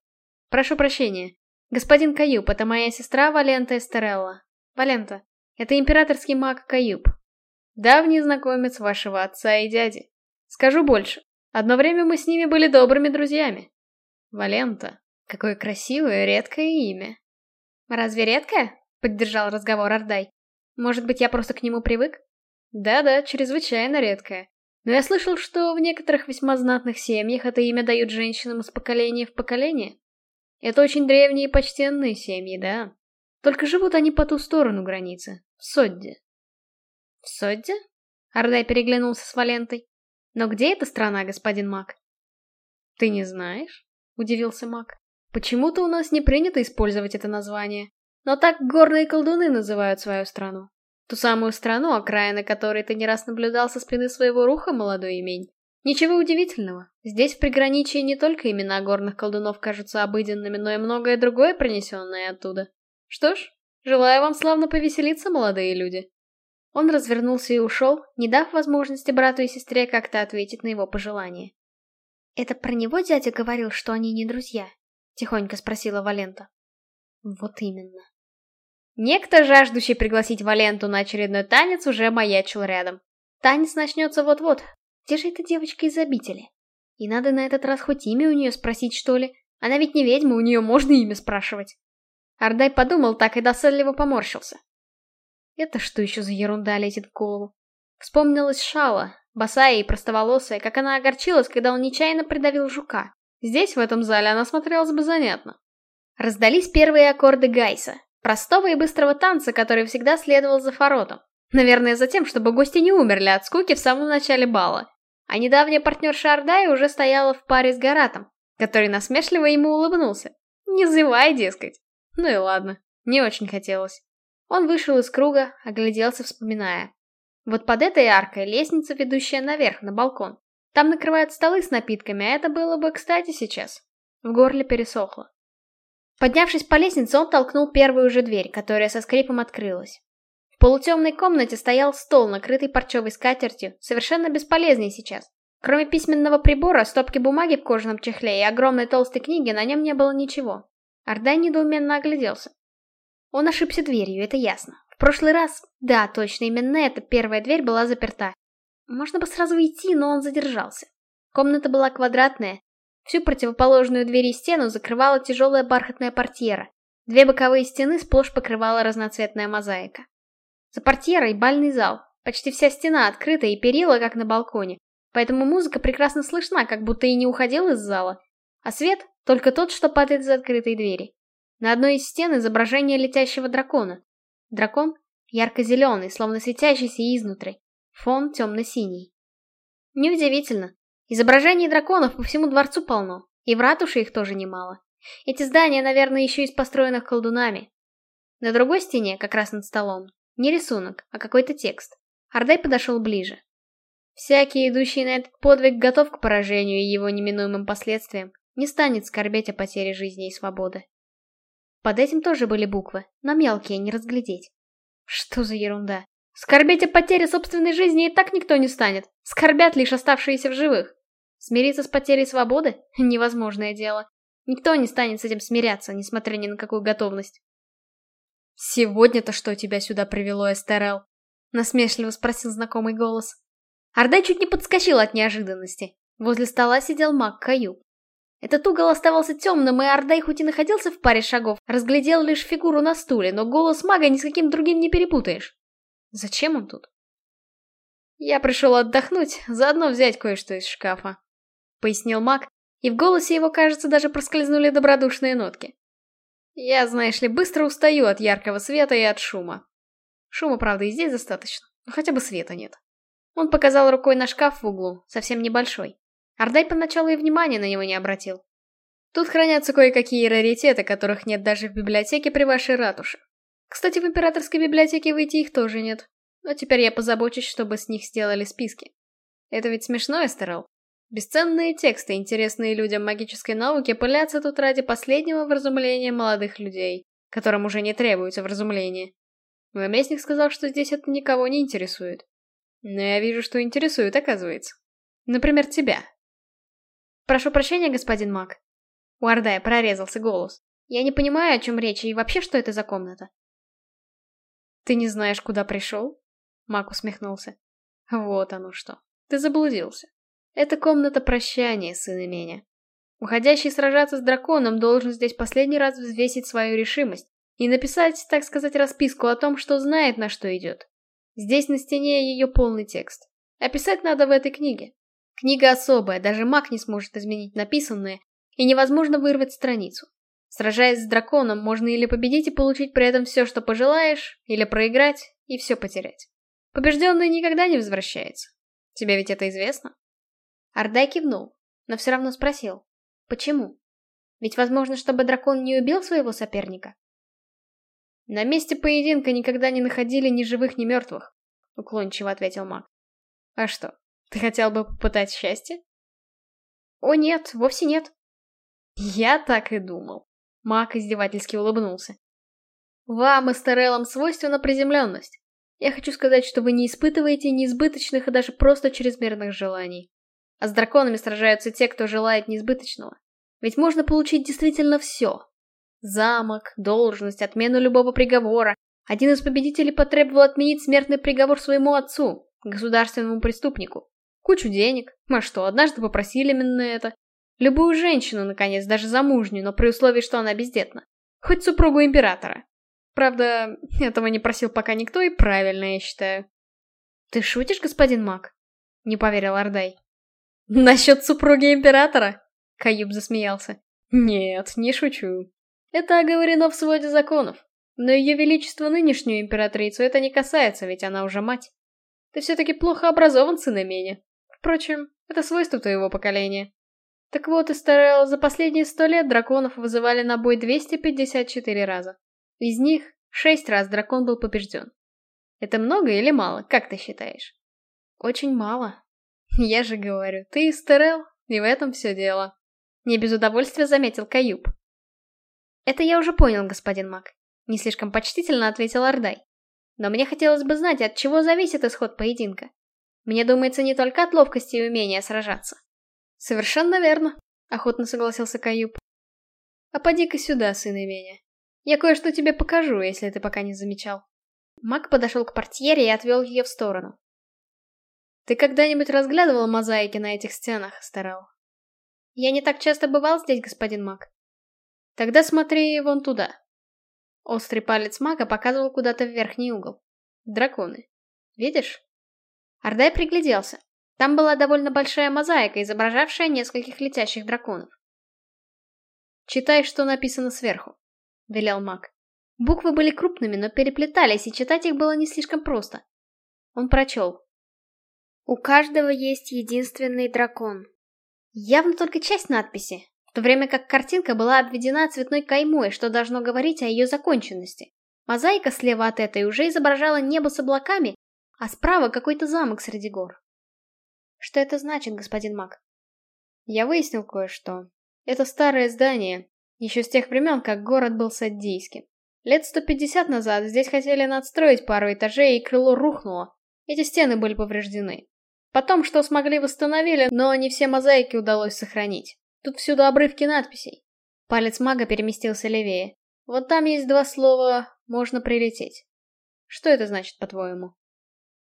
«Прошу прощения. Господин Каюб, это моя сестра Валента Эстерелла. Валента, это императорский маг Каюб. Давний знакомец вашего отца и дяди. Скажу больше. Одно время мы с ними были добрыми друзьями. Валента. Какое красивое, редкое имя. Разве редкое? Поддержал разговор Ардай. Может быть, я просто к нему привык? Да-да, чрезвычайно редкое. Но я слышал, что в некоторых весьма знатных семьях это имя дают женщинам из поколения в поколение. Это очень древние и почтенные семьи, да? Только живут они по ту сторону границы, в Содде. В Содде? Ардай переглянулся с Валентой. Но где эта страна, господин Мак? Ты не знаешь? Удивился Мак. Почему-то у нас не принято использовать это название. Но так горные колдуны называют свою страну. Ту самую страну, окраины которой ты не раз наблюдал со спины своего руха, молодой имень. Ничего удивительного. Здесь в приграничии не только имена горных колдунов кажутся обыденными, но и многое другое, принесенное оттуда. Что ж, желаю вам славно повеселиться, молодые люди. Он развернулся и ушел, не дав возможности брату и сестре как-то ответить на его пожелание. «Это про него дядя говорил, что они не друзья?» — тихонько спросила Валента. «Вот именно». Некто, жаждущий пригласить Валенту на очередной танец, уже маячил рядом. Танец начнется вот-вот. Где же эта девочка из обители? И надо на этот раз хоть имя у нее спросить, что ли? Она ведь не ведьма, у нее можно имя спрашивать. Ардай подумал так и досадливо поморщился. Это что еще за ерунда лезет в голову? Вспомнилась Шала, босая и простоволосая, как она огорчилась, когда он нечаянно придавил жука. Здесь, в этом зале, она смотрелась бы занятно. Раздались первые аккорды Гайса, простого и быстрого танца, который всегда следовал за форотом. Наверное, за тем, чтобы гости не умерли от скуки в самом начале бала. А недавняя партнерша Ардая уже стояла в паре с Гаратом, который насмешливо ему улыбнулся. Не зевай, дескать. Ну и ладно, не очень хотелось. Он вышел из круга, огляделся, вспоминая. Вот под этой аркой лестница, ведущая наверх, на балкон. Там накрывают столы с напитками, а это было бы кстати сейчас. В горле пересохло. Поднявшись по лестнице, он толкнул первую же дверь, которая со скрипом открылась. В полутемной комнате стоял стол, накрытый парчевой скатертью, совершенно бесполезный сейчас. Кроме письменного прибора, стопки бумаги в кожаном чехле и огромной толстой книги, на нем не было ничего. Ардай недоуменно огляделся. Он ошибся дверью, это ясно. В прошлый раз, да, точно, именно эта первая дверь была заперта. Можно бы сразу уйти, но он задержался. Комната была квадратная. Всю противоположную дверь и стену закрывала тяжелая бархатная портьера. Две боковые стены сплошь покрывала разноцветная мозаика. За портьерой бальный зал. Почти вся стена открыта и перила, как на балконе. Поэтому музыка прекрасно слышна, как будто и не уходил из зала. А свет — только тот, что падает из открытой двери. На одной из стен изображение летящего дракона. Дракон ярко-зеленый, словно светящийся изнутри. Фон темно-синий. Неудивительно. Изображений драконов по всему дворцу полно, и в ратуше их тоже немало. Эти здания, наверное, еще из построенных колдунами. На другой стене, как раз над столом, не рисунок, а какой-то текст. Ардай подошел ближе. Всякий, идущий на этот подвиг, готов к поражению и его неминуемым последствиям, не станет скорбеть о потере жизни и свободы. Под этим тоже были буквы, но мелкие, не разглядеть. Что за ерунда? Скорбеть о потере собственной жизни и так никто не станет. Скорбят лишь оставшиеся в живых. Смириться с потерей свободы — невозможное дело. Никто не станет с этим смиряться, несмотря ни на какую готовность. «Сегодня-то что тебя сюда привело, Эстерел?» — насмешливо спросил знакомый голос. Ардай чуть не подскочил от неожиданности. Возле стола сидел маг Каюб. Этот угол оставался темным, и Ардай хоть и находился в паре шагов, разглядел лишь фигуру на стуле, но голос мага ни с каким другим не перепутаешь. Зачем он тут? Я пришел отдохнуть, заодно взять кое-что из шкафа. Пояснил маг, и в голосе его, кажется, даже проскользнули добродушные нотки. Я, знаешь ли, быстро устаю от яркого света и от шума. Шума, правда, и здесь достаточно, но хотя бы света нет. Он показал рукой на шкаф в углу, совсем небольшой. Ардай поначалу и внимания на него не обратил. Тут хранятся кое-какие раритеты, которых нет даже в библиотеке при вашей ратуше. Кстати, в императорской библиотеке выйти их тоже нет. Но теперь я позабочусь, чтобы с них сделали списки. Это ведь смешно, Эстерал. Бесценные тексты, интересные людям магической науки, пылятся тут ради последнего вразумления молодых людей, которым уже не требуется вразумление. Наместник сказал, что здесь это никого не интересует. Но я вижу, что интересует, оказывается. Например, тебя. Прошу прощения, господин Мак. У Ардая прорезался голос. Я не понимаю, о чем речь, и вообще, что это за комната. «Ты не знаешь, куда пришел?» Мак усмехнулся. «Вот оно что. Ты заблудился. Это комната прощания, сын Именя. Уходящий сражаться с драконом должен здесь последний раз взвесить свою решимость и написать, так сказать, расписку о том, что знает, на что идет. Здесь на стене ее полный текст. Описать надо в этой книге. Книга особая, даже маг не сможет изменить написанное, и невозможно вырвать страницу. Сражаясь с драконом, можно или победить и получить при этом все, что пожелаешь, или проиграть и все потерять. Побежденный никогда не возвращается. Тебе ведь это известно? Ардай кивнул, но все равно спросил. Почему? Ведь возможно, чтобы дракон не убил своего соперника. На месте поединка никогда не находили ни живых, ни мертвых, уклончиво ответил маг. А что, ты хотел бы попытать счастье? О нет, вовсе нет. Я так и думал. Мак издевательски улыбнулся. Вам, Эстереллам, свойственна приземленность. Я хочу сказать, что вы не испытываете неизбыточных и даже просто чрезмерных желаний. А с драконами сражаются те, кто желает неизбыточного. Ведь можно получить действительно все. Замок, должность, отмену любого приговора. Один из победителей потребовал отменить смертный приговор своему отцу, государственному преступнику. Кучу денег. А что, однажды попросили именно это. Любую женщину, наконец, даже замужнюю, но при условии, что она бездетна. Хоть супругу императора. Правда, этого не просил пока никто, и правильно, я считаю. «Ты шутишь, господин Мак?» — не поверил Ардай. «Насчет супруги императора?» — Каюб засмеялся. «Нет, не шучу. Это оговорено в своде законов. Но ее величество нынешнюю императрицу это не касается, ведь она уже мать. Ты все-таки плохо образован, сын Эмени. Впрочем, это свойство твоего поколения. Так вот, Истерел, за последние сто лет драконов вызывали на бой 254 раза. Из них шесть раз дракон был побежден. Это много или мало, как ты считаешь? Очень мало. Я же говорю, ты Истерел, и в этом все дело. Не без удовольствия заметил Каюб. Это я уже понял, господин Мак. Не слишком почтительно ответил Ардай. Но мне хотелось бы знать, от чего зависит исход поединка. Мне думается, не только от ловкости и умения сражаться. «Совершенно верно», — охотно согласился Каюб. «А поди-ка сюда, сын Именя. Я кое-что тебе покажу, если ты пока не замечал». Мак подошел к портьере и отвел ее в сторону. «Ты когда-нибудь разглядывал мозаики на этих стенах, Старал?» «Я не так часто бывал здесь, господин Мак». «Тогда смотри вон туда». Острый палец мага показывал куда-то в верхний угол. Драконы. Видишь? Ардай пригляделся. Там была довольно большая мозаика, изображавшая нескольких летящих драконов. «Читай, что написано сверху», — велел маг. Буквы были крупными, но переплетались, и читать их было не слишком просто. Он прочел. «У каждого есть единственный дракон». Явно только часть надписи, в то время как картинка была обведена цветной каймой, что должно говорить о ее законченности. Мозаика слева от этой уже изображала небо с облаками, а справа какой-то замок среди гор. Что это значит, господин Мак? Я выяснил кое-что. Это старое здание, еще с тех времен, как город был саддийским. Лет 150 назад здесь хотели надстроить пару этажей, и крыло рухнуло. Эти стены были повреждены. Потом что смогли восстановили, но не все мозаики удалось сохранить. Тут всюду обрывки надписей. Палец мага переместился левее. Вот там есть два слова «можно прилететь». Что это значит, по-твоему?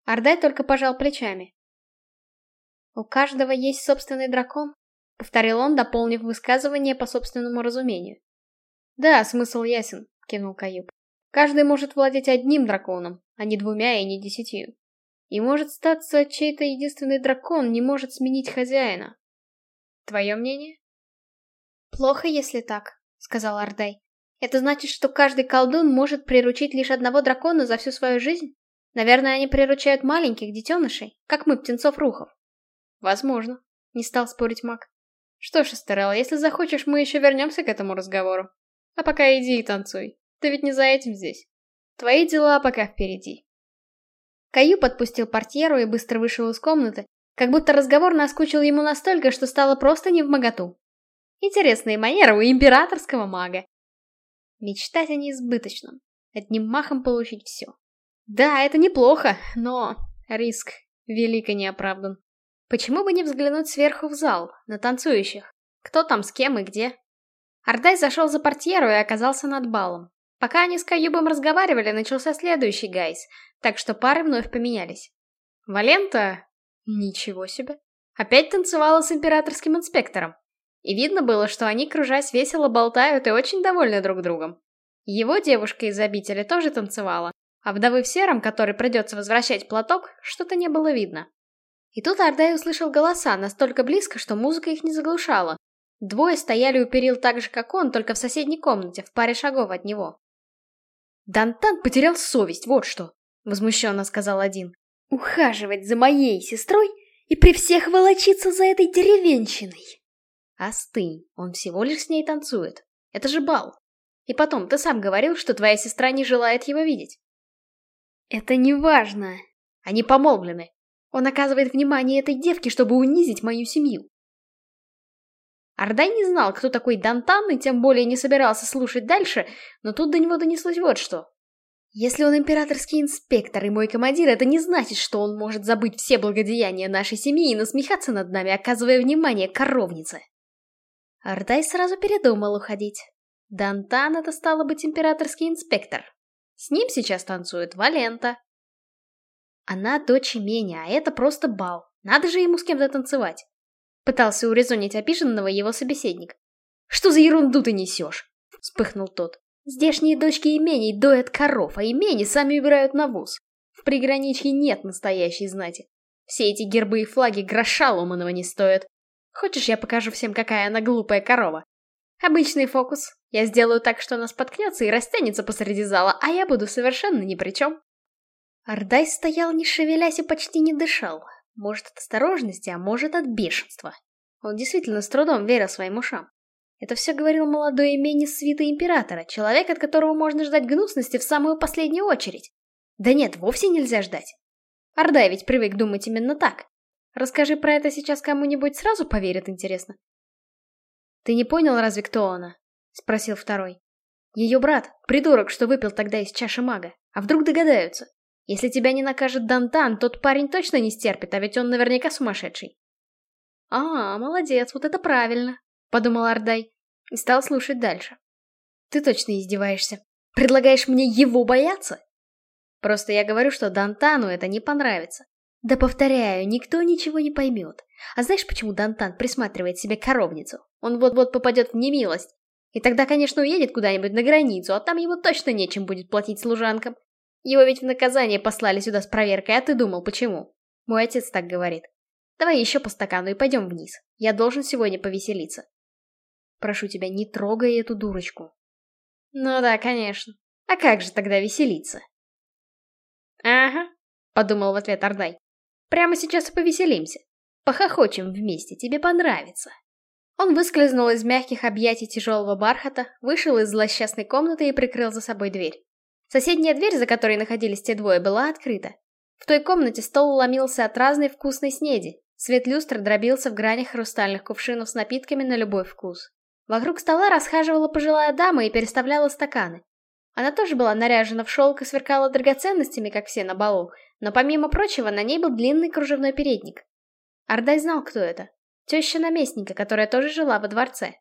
Ардай только пожал плечами. «У каждого есть собственный дракон», — повторил он, дополнив высказывание по собственному разумению. «Да, смысл ясен. — кивнул Каюб. «Каждый может владеть одним драконом, а не двумя и не десятью. И может статься, чей-то единственный дракон не может сменить хозяина. Твое мнение?» «Плохо, если так», — сказал Ардай. «Это значит, что каждый колдун может приручить лишь одного дракона за всю свою жизнь? Наверное, они приручают маленьких детенышей, как мы, птенцов-рухов». «Возможно», — не стал спорить маг. «Что ж, Эстерелла, если захочешь, мы еще вернемся к этому разговору. А пока иди и танцуй. Ты ведь не за этим здесь. Твои дела пока впереди. Каю подпустил портьеру и быстро вышел из комнаты, как будто разговор наскучил ему настолько, что стало просто не в моготу. Интересные манеры у императорского мага. Мечтать о неизбыточном. Одним махом получить все. Да, это неплохо, но риск велико не оправдан. Почему бы не взглянуть сверху в зал, на танцующих? Кто там с кем и где? Ардай зашел за портьеру и оказался над балом. Пока они с Каюбом разговаривали, начался следующий гайс, так что пары вновь поменялись. Валента? Ничего себе. Опять танцевала с императорским инспектором. И видно было, что они, кружась, весело болтают и очень довольны друг другом. Его девушка из обители тоже танцевала, а вдовы в сером, который придется возвращать платок, что-то не было видно. И тут Ардай услышал голоса настолько близко, что музыка их не заглушала, Двое стояли у перил так же, как он, только в соседней комнате, в паре шагов от него. «Дантан потерял совесть, вот что!» — возмущенно сказал один. «Ухаживать за моей сестрой и при всех волочиться за этой деревенщиной!» «Остынь, он всего лишь с ней танцует. Это же бал. И потом, ты сам говорил, что твоя сестра не желает его видеть». «Это не важно. Они помолвлены. Он оказывает внимание этой девке, чтобы унизить мою семью. Ардай не знал, кто такой Дантан, и тем более не собирался слушать дальше, но тут до него донеслось вот что. Если он императорский инспектор и мой командир, это не значит, что он может забыть все благодеяния нашей семьи и насмехаться над нами, оказывая внимание коровнице. Ардай сразу передумал уходить. Дантан — это стало быть императорский инспектор. С ним сейчас танцует Валента. Она дочь меня, а это просто бал. Надо же ему с кем-то танцевать. Пытался урезонить обиженного его собеседник. «Что за ерунду ты несешь?» — вспыхнул тот. «Здешние дочки имений доят коров, а имени сами убирают навоз. В приграничье нет настоящей знати. Все эти гербы и флаги гроша ломаного не стоят. Хочешь, я покажу всем, какая она глупая корова? Обычный фокус. Я сделаю так, что она споткнется и растянется посреди зала, а я буду совершенно ни при чем. Ардай стоял, не шевелясь и почти не дышал. Может, от осторожности, а может, от бешенства. Он действительно с трудом верил своим ушам. Это все говорил молодой имени свиты императора, человек, от которого можно ждать гнусности в самую последнюю очередь. Да нет, вовсе нельзя ждать. Ордай ведь привык думать именно так. Расскажи про это сейчас кому-нибудь, сразу поверят, интересно. «Ты не понял, разве кто она?» — спросил второй. «Ее брат, придурок, что выпил тогда из чаши мага. А вдруг догадаются?» Если тебя не накажет Дантан, тот парень точно не стерпит, а ведь он наверняка сумасшедший. «А, молодец, вот это правильно», — подумал Ардай и стал слушать дальше. «Ты точно издеваешься. Предлагаешь мне его бояться?» «Просто я говорю, что Дантану это не понравится. Да повторяю, никто ничего не поймет. А знаешь, почему Дантан присматривает себе коровницу? Он вот-вот попадет в немилость. И тогда, конечно, уедет куда-нибудь на границу, а там его точно нечем будет платить служанкам. Его ведь в наказание послали сюда с проверкой, а ты думал, почему? Мой отец так говорит. Давай еще по стакану и пойдем вниз. Я должен сегодня повеселиться. Прошу тебя, не трогай эту дурочку. Ну да, конечно. А как же тогда веселиться? Ага, подумал в ответ Ардай. Прямо сейчас повеселимся. Похохочем вместе, тебе понравится. Он выскользнул из мягких объятий тяжелого бархата, вышел из злосчастной комнаты и прикрыл за собой дверь. Соседняя дверь, за которой находились те двое, была открыта. В той комнате стол ломился от разной вкусной снеди. Свет люстры дробился в гранях хрустальных кувшинов с напитками на любой вкус. Вокруг стола расхаживала пожилая дама и переставляла стаканы. Она тоже была наряжена в шелк и сверкала драгоценностями, как все на балу, но помимо прочего на ней был длинный кружевной передник. Ардай знал, кто это. Теща наместника, которая тоже жила во дворце.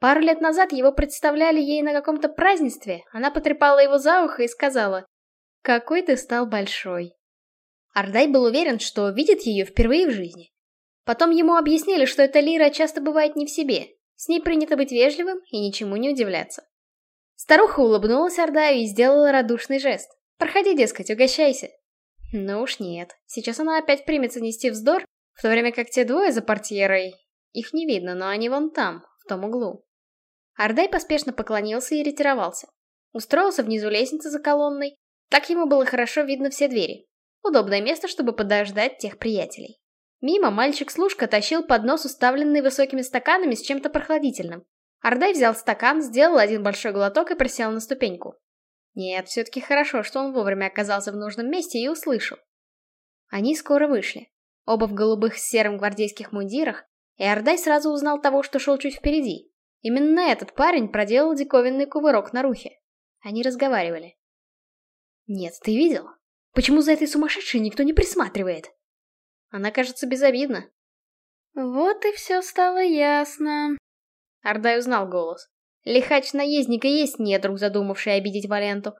Пару лет назад его представляли ей на каком-то празднестве, она потрепала его за ухо и сказала «Какой ты стал большой». Ардай был уверен, что видит ее впервые в жизни. Потом ему объяснили, что эта Лира часто бывает не в себе, с ней принято быть вежливым и ничему не удивляться. Старуха улыбнулась Ардаю и сделала радушный жест. «Проходи, дескать, угощайся». Ну уж нет, сейчас она опять примется нести вздор, в то время как те двое за портьерой... Их не видно, но они вон там, в том углу. Ардай поспешно поклонился и ретировался. Устроился внизу лестницы за колонной. Так ему было хорошо видно все двери. Удобное место, чтобы подождать тех приятелей. Мимо мальчик-служка тащил поднос, уставленный высокими стаканами с чем-то прохладительным. Ардай взял стакан, сделал один большой глоток и присел на ступеньку. Нет, все-таки хорошо, что он вовремя оказался в нужном месте и услышал. Они скоро вышли. Оба в голубых с серым гвардейских мундирах, и Ардай сразу узнал того, что шел чуть впереди. Именно этот парень проделал диковинный кувырок на рухе. Они разговаривали. «Нет, ты видел? Почему за этой сумасшедшей никто не присматривает?» Она кажется безобидна. Вот и все стало ясно. Ардай узнал голос. Лихач наездника есть недруг, задумавший обидеть Валенту.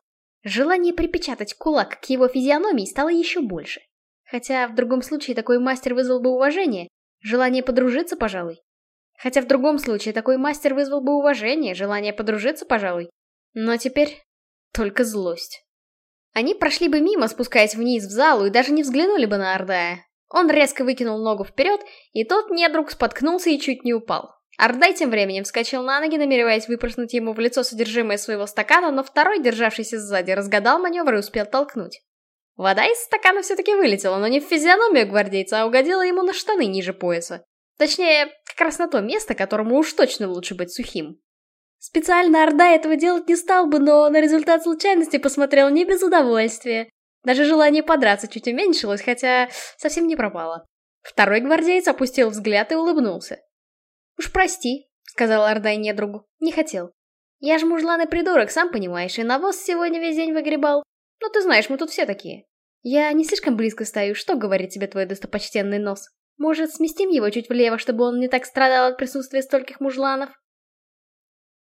Желание припечатать кулак к его физиономии стало еще больше. Хотя в другом случае такой мастер вызвал бы уважение, желание подружиться, пожалуй. Хотя в другом случае такой мастер вызвал бы уважение, желание подружиться, пожалуй. Но теперь только злость. Они прошли бы мимо, спускаясь вниз в залу, и даже не взглянули бы на Ардая. Он резко выкинул ногу вперед, и тот недруг споткнулся и чуть не упал. Ардай тем временем вскочил на ноги, намереваясь выпрыснуть ему в лицо содержимое своего стакана, но второй, державшийся сзади, разгадал маневр и успел толкнуть. Вода из стакана все-таки вылетела, но не в физиономию гвардейца, а угодила ему на штаны ниже пояса. Точнее, как раз на то место, которому уж точно лучше быть сухим. Специально Орда этого делать не стал бы, но на результат случайности посмотрел не без удовольствия. Даже желание подраться чуть уменьшилось, хотя совсем не пропало. Второй гвардеец опустил взгляд и улыбнулся. «Уж прости», — сказал Ордай недругу, — «не хотел. Я же мужлан и придурок, сам понимаешь, и навоз сегодня весь день выгребал. Ну ты знаешь, мы тут все такие. Я не слишком близко стою, что говорит тебе твой достопочтенный нос? Может, сместим его чуть влево, чтобы он не так страдал от присутствия стольких мужланов?»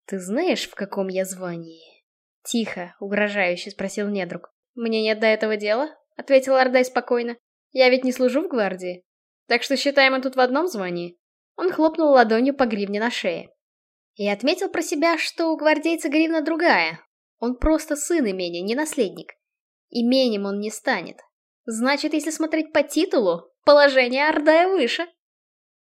«Ты знаешь, в каком я звании?» Тихо, угрожающе спросил недруг. «Мне нет до этого дела», — ответил Ардай спокойно. «Я ведь не служу в гвардии. Так что считаем мы тут в одном звании». Он хлопнул ладонью по гривне на шее. И отметил про себя, что у гвардейца гривна другая. Он просто сын имения, не наследник. Именем он не станет. Значит, если смотреть по титулу, положение Ардая выше.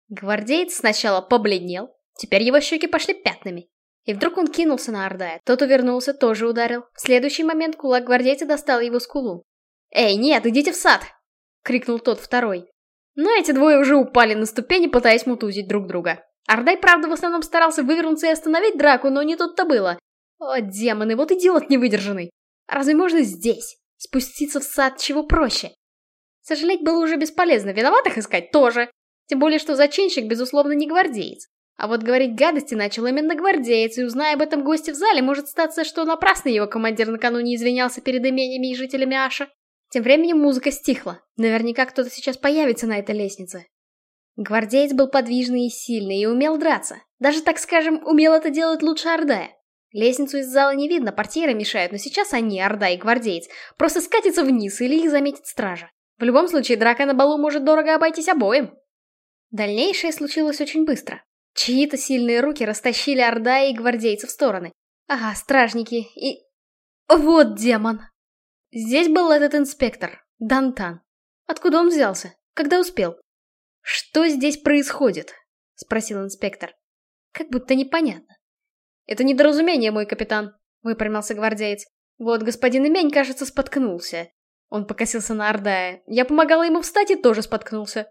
Гвардеец сначала побледнел, теперь его щеки пошли пятнами. И вдруг он кинулся на Ордая. Тот увернулся, тоже ударил. В следующий момент кулак гвардейца достал его скулу. «Эй, нет, идите в сад!» — крикнул тот второй. Но эти двое уже упали на ступени, пытаясь мутузить друг друга. Ордай, правда, в основном старался вывернуться и остановить драку, но не тут-то было. О, демоны, вот идиот невыдержанный. Разве можно здесь? Спуститься в сад чего проще? Сожалеть было уже бесполезно, виноватых искать тоже. Тем более, что зачинщик, безусловно, не гвардеец. А вот говорить гадости начал именно гвардеец, и узная об этом гости в зале, может статься, что напрасно его командир накануне извинялся перед имениями и жителями Аша. Тем временем музыка стихла. Наверняка кто-то сейчас появится на этой лестнице. Гвардеец был подвижный и сильный, и умел драться. Даже, так скажем, умел это делать лучше Ордая. Лестницу из зала не видно, портьеры мешают, но сейчас они, Орда и Гвардеец, просто скатятся вниз или их заметит стража. В любом случае, драка на балу может дорого обойтись обоим. Дальнейшее случилось очень быстро. Чьи-то сильные руки растащили Орда и гвардейцев в стороны. Ага, стражники и... Вот демон! Здесь был этот инспектор, Дантан. Откуда он взялся? Когда успел? Что здесь происходит? Спросил инспектор. Как будто непонятно. Это недоразумение, мой капитан, выпрямился гвардеец. Вот господин Имень, кажется, споткнулся. Он покосился на Ордая. Я помогала ему встать и тоже споткнулся.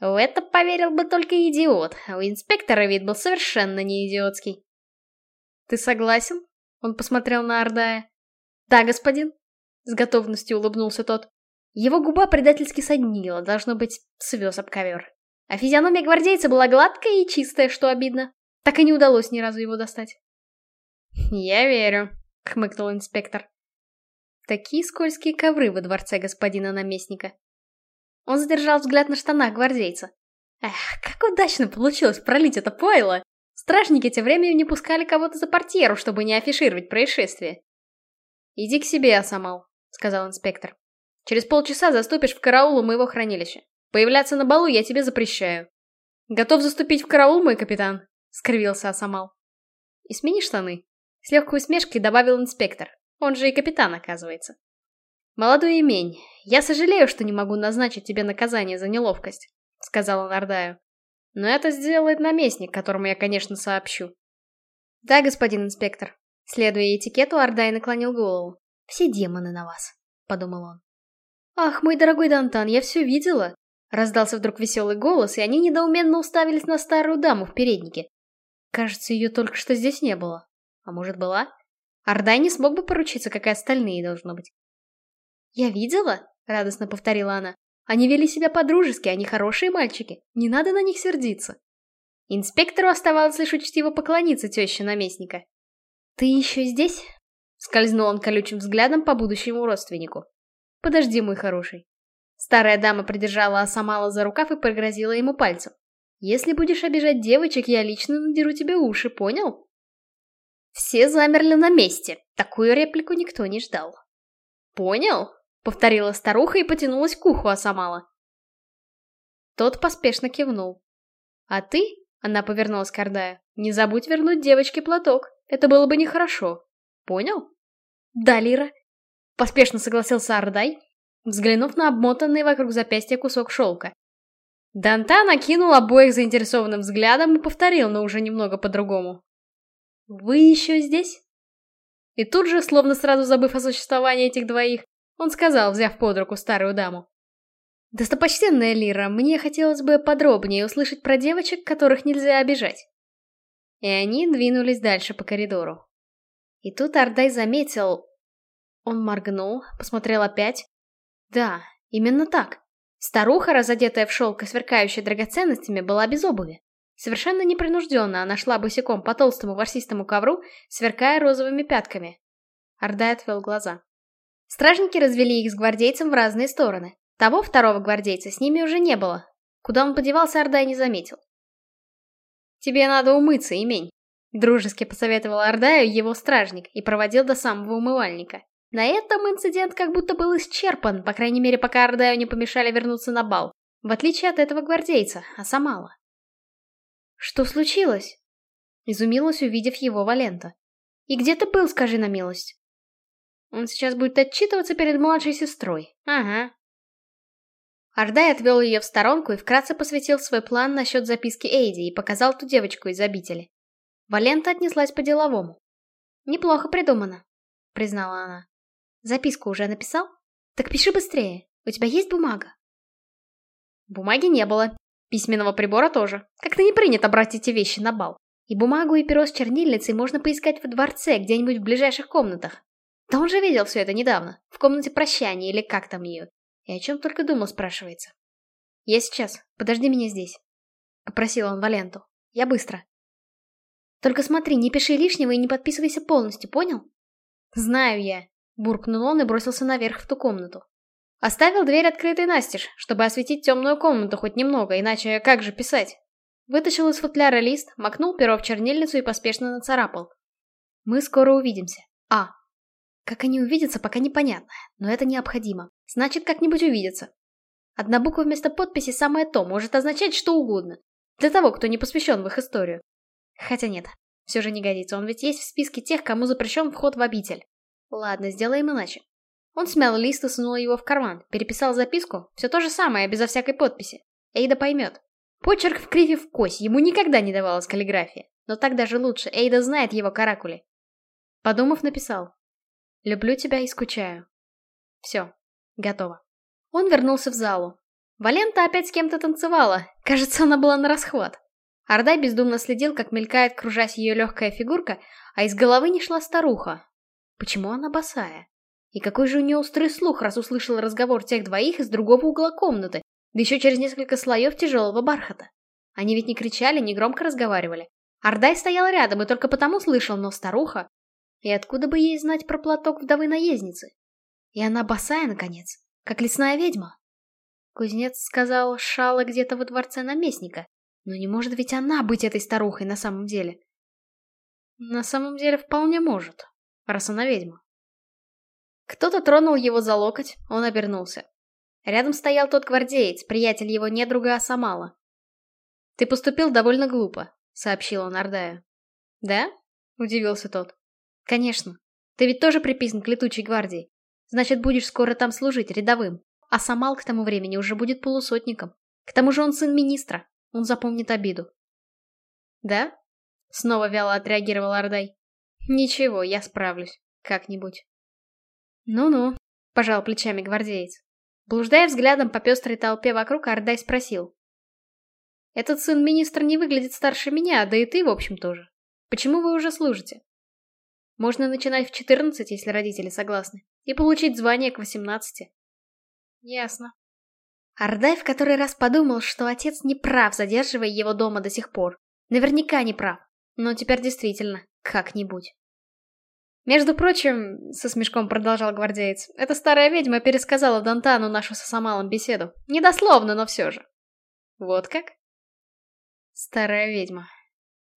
В это поверил бы только идиот, а у инспектора вид был совершенно не идиотский. «Ты согласен?» Он посмотрел на Ордая. «Да, господин», — с готовностью улыбнулся тот. Его губа предательски соднила, должно быть, свез об ковер. А физиономия гвардейца была гладкая и чистая, что обидно. Так и не удалось ни разу его достать. «Я верю», — хмыкнул инспектор. Такие скользкие ковры во дворце господина наместника. Он задержал взгляд на штанах гвардейца. Эх, как удачно получилось пролить это пойло! Стражники тем временем не пускали кого-то за портьеру, чтобы не афишировать происшествие. «Иди к себе, Асамал», — сказал инспектор. «Через полчаса заступишь в караул у моего хранилища. Появляться на балу я тебе запрещаю». «Готов заступить в караул, мой капитан?» — скривился Асамал. «И смени штаны», — с легкой усмешкой добавил инспектор. Он же и капитан, оказывается. «Молодой имень, я сожалею, что не могу назначить тебе наказание за неловкость», — сказала Нардаю. «Но это сделает наместник, которому я, конечно, сообщу». «Да, господин инспектор». Следуя этикету, Ардай наклонил голову. «Все демоны на вас», — подумал он. «Ах, мой дорогой Дантан, я все видела!» Раздался вдруг веселый голос, и они недоуменно уставились на старую даму в переднике. Кажется, ее только что здесь не было. А может, была? Ардай не смог бы поручиться, как и остальные, должно быть. «Я видела?» — радостно повторила она. «Они вели себя по-дружески, они хорошие мальчики. Не надо на них сердиться». Инспектору оставалось лишь учтиво поклониться теще наместника. «Ты еще здесь?» — скользнул он колючим взглядом по будущему родственнику. «Подожди, мой хороший». Старая дама придержала Асамала за рукав и пригрозила ему пальцем. «Если будешь обижать девочек, я лично надеру тебе уши, понял?» Все замерли на месте. Такую реплику никто не ждал. «Понял?» — повторила старуха и потянулась к уху Асамала. Тот поспешно кивнул. «А ты?» — она повернулась к Ордаю. «Не забудь вернуть девочке платок. Это было бы нехорошо. Понял?» «Да, Лира». Поспешно согласился Ордай, взглянув на обмотанный вокруг запястья кусок шелка. Данта накинул обоих заинтересованным взглядом и повторил, но уже немного по-другому. «Вы еще здесь?» И тут же, словно сразу забыв о существовании этих двоих, он сказал, взяв под руку старую даму. «Достопочтенная Лира, мне хотелось бы подробнее услышать про девочек, которых нельзя обижать». И они двинулись дальше по коридору. И тут Ардай заметил... Он моргнул, посмотрел опять. Да, именно так. Старуха, разодетая в шелк и сверкающая драгоценностями, была без обуви. Совершенно непринужденно она шла босиком по толстому ворсистому ковру, сверкая розовыми пятками. Ордай отвел глаза. Стражники развели их с гвардейцем в разные стороны. Того второго гвардейца с ними уже не было. Куда он подевался, Ордай не заметил. «Тебе надо умыться, имень», — дружески посоветовал Ордаю его стражник и проводил до самого умывальника. На этом инцидент как будто был исчерпан, по крайней мере, пока Ордаю не помешали вернуться на бал. В отличие от этого гвардейца, Асамала. «Что случилось?» Изумилась, увидев его Валента. «И где ты был, скажи на милость?» «Он сейчас будет отчитываться перед младшей сестрой. Ага». Ардай отвел ее в сторонку и вкратце посвятил свой план насчет записки Эйди и показал ту девочку из обители. Валента отнеслась по-деловому. «Неплохо придумано», — признала она. «Записку уже написал? Так пиши быстрее. У тебя есть бумага?» Бумаги не было, Письменного прибора тоже. Как-то не принято брать эти вещи на бал. И бумагу, и перо с чернильницей можно поискать в дворце, где-нибудь в ближайших комнатах. Да он же видел все это недавно, в комнате прощания или как там ее. И о чем только думал, спрашивается. «Я сейчас. Подожди меня здесь», — попросил он Валенту. «Я быстро». «Только смотри, не пиши лишнего и не подписывайся полностью, понял?» «Знаю я», — буркнул он и бросился наверх в ту комнату. Оставил дверь открытой настежь, чтобы осветить темную комнату хоть немного, иначе как же писать? Вытащил из футляра лист, макнул перо в чернильницу и поспешно нацарапал. Мы скоро увидимся. А. Как они увидятся, пока непонятно, но это необходимо. Значит, как-нибудь увидятся. Одна буква вместо подписи самое то, может означать что угодно. Для того, кто не посвящен в их историю. Хотя нет, все же не годится, он ведь есть в списке тех, кому запрещен вход в обитель. Ладно, сделаем иначе. Он смял лист и сунул его в карман, переписал записку, все то же самое, безо всякой подписи. Эйда поймет. Почерк в криве в кость, ему никогда не давалась каллиграфия. Но так даже лучше, Эйда знает его каракули. Подумав, написал. «Люблю тебя и скучаю». Все, готово. Он вернулся в залу. Валента опять с кем-то танцевала. Кажется, она была на расхват. Ардай бездумно следил, как мелькает, кружась ее легкая фигурка, а из головы не шла старуха. Почему она босая? И какой же у нее острый слух, раз услышала разговор тех двоих из другого угла комнаты, да еще через несколько слоев тяжелого бархата. Они ведь не кричали, не громко разговаривали. Ардай стоял рядом и только потому слышал, но старуха... И откуда бы ей знать про платок вдовы наездницы? И она босая, наконец, как лесная ведьма. Кузнец сказал, шала где-то во дворце наместника. Но не может ведь она быть этой старухой на самом деле. На самом деле вполне может, раз она ведьма. Кто-то тронул его за локоть, он обернулся. Рядом стоял тот гвардеец, приятель его недруга Асамала. «Ты поступил довольно глупо», — сообщил он Ардаю. «Да?» — удивился тот. «Конечно. Ты ведь тоже приписан к летучей гвардии. Значит, будешь скоро там служить, рядовым. А Самал к тому времени уже будет полусотником. К тому же он сын министра. Он запомнит обиду. «Да?» — снова вяло отреагировал Ардай. «Ничего, я справлюсь. Как-нибудь». «Ну-ну», — пожал плечами гвардеец. Блуждая взглядом по пестрой толпе вокруг, Ардай спросил. «Этот сын министра не выглядит старше меня, да и ты, в общем, тоже. Почему вы уже служите?» «Можно начинать в 14, если родители согласны, и получить звание к 18. Ясно. Ардай в который раз подумал, что отец не прав, задерживая его дома до сих пор. Наверняка не прав. Но теперь действительно, как-нибудь. Между прочим, со смешком продолжал гвардеец, эта старая ведьма пересказала Дантану нашу с Самалом беседу. Недословно, но все же. Вот как? Старая ведьма.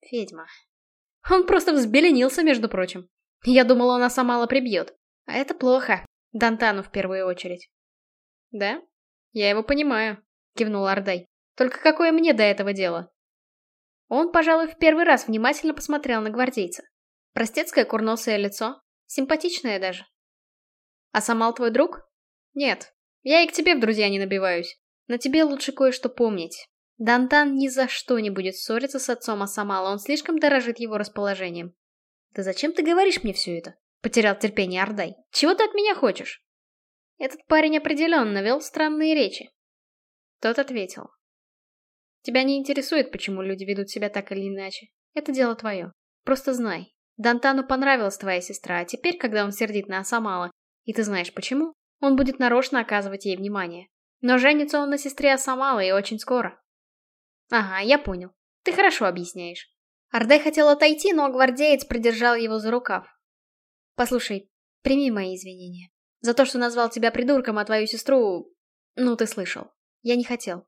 Ведьма. Он просто взбеленился, между прочим. Я думала, она Самала прибьет. А это плохо. Дантану в первую очередь. «Да? Я его понимаю», — кивнул Ардай. «Только какое мне до этого дело?» Он, пожалуй, в первый раз внимательно посмотрел на гвардейца. Простецкое курносое лицо, симпатичное даже. «А Самал твой друг?» «Нет, я и к тебе в друзья не набиваюсь. Но тебе лучше кое-что помнить. Дантан ни за что не будет ссориться с отцом Асамала, он слишком дорожит его расположением. Да зачем ты говоришь мне все это? Потерял терпение Ардай. Чего ты от меня хочешь? Этот парень определенно вел странные речи. Тот ответил. Тебя не интересует, почему люди ведут себя так или иначе. Это дело твое. Просто знай. Дантану понравилась твоя сестра, а теперь, когда он сердит на Асамала, и ты знаешь почему, он будет нарочно оказывать ей внимание. Но женится он на сестре Асамала и очень скоро. Ага, я понял. Ты хорошо объясняешь. Ардай хотел отойти, но гвардеец придержал его за рукав. Послушай, прими мои извинения. За то, что назвал тебя придурком, а твою сестру... Ну, ты слышал. Я не хотел.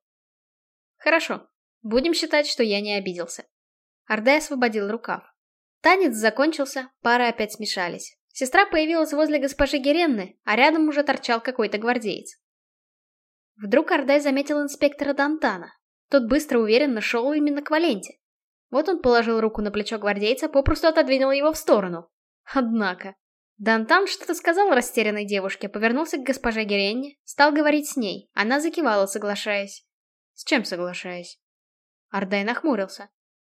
Хорошо. Будем считать, что я не обиделся. Ардай освободил рукав. Танец закончился, пары опять смешались. Сестра появилась возле госпожи Геренны, а рядом уже торчал какой-то гвардеец. Вдруг Ардай заметил инспектора Дантана. Тот быстро уверенно шел именно к Валенте. Вот он положил руку на плечо гвардейца, попросту отодвинул его в сторону. Однако, Дантан что-то сказал растерянной девушке, повернулся к госпоже Геренне, стал говорить с ней. Она закивала, соглашаясь. С чем соглашаясь? Ардай нахмурился.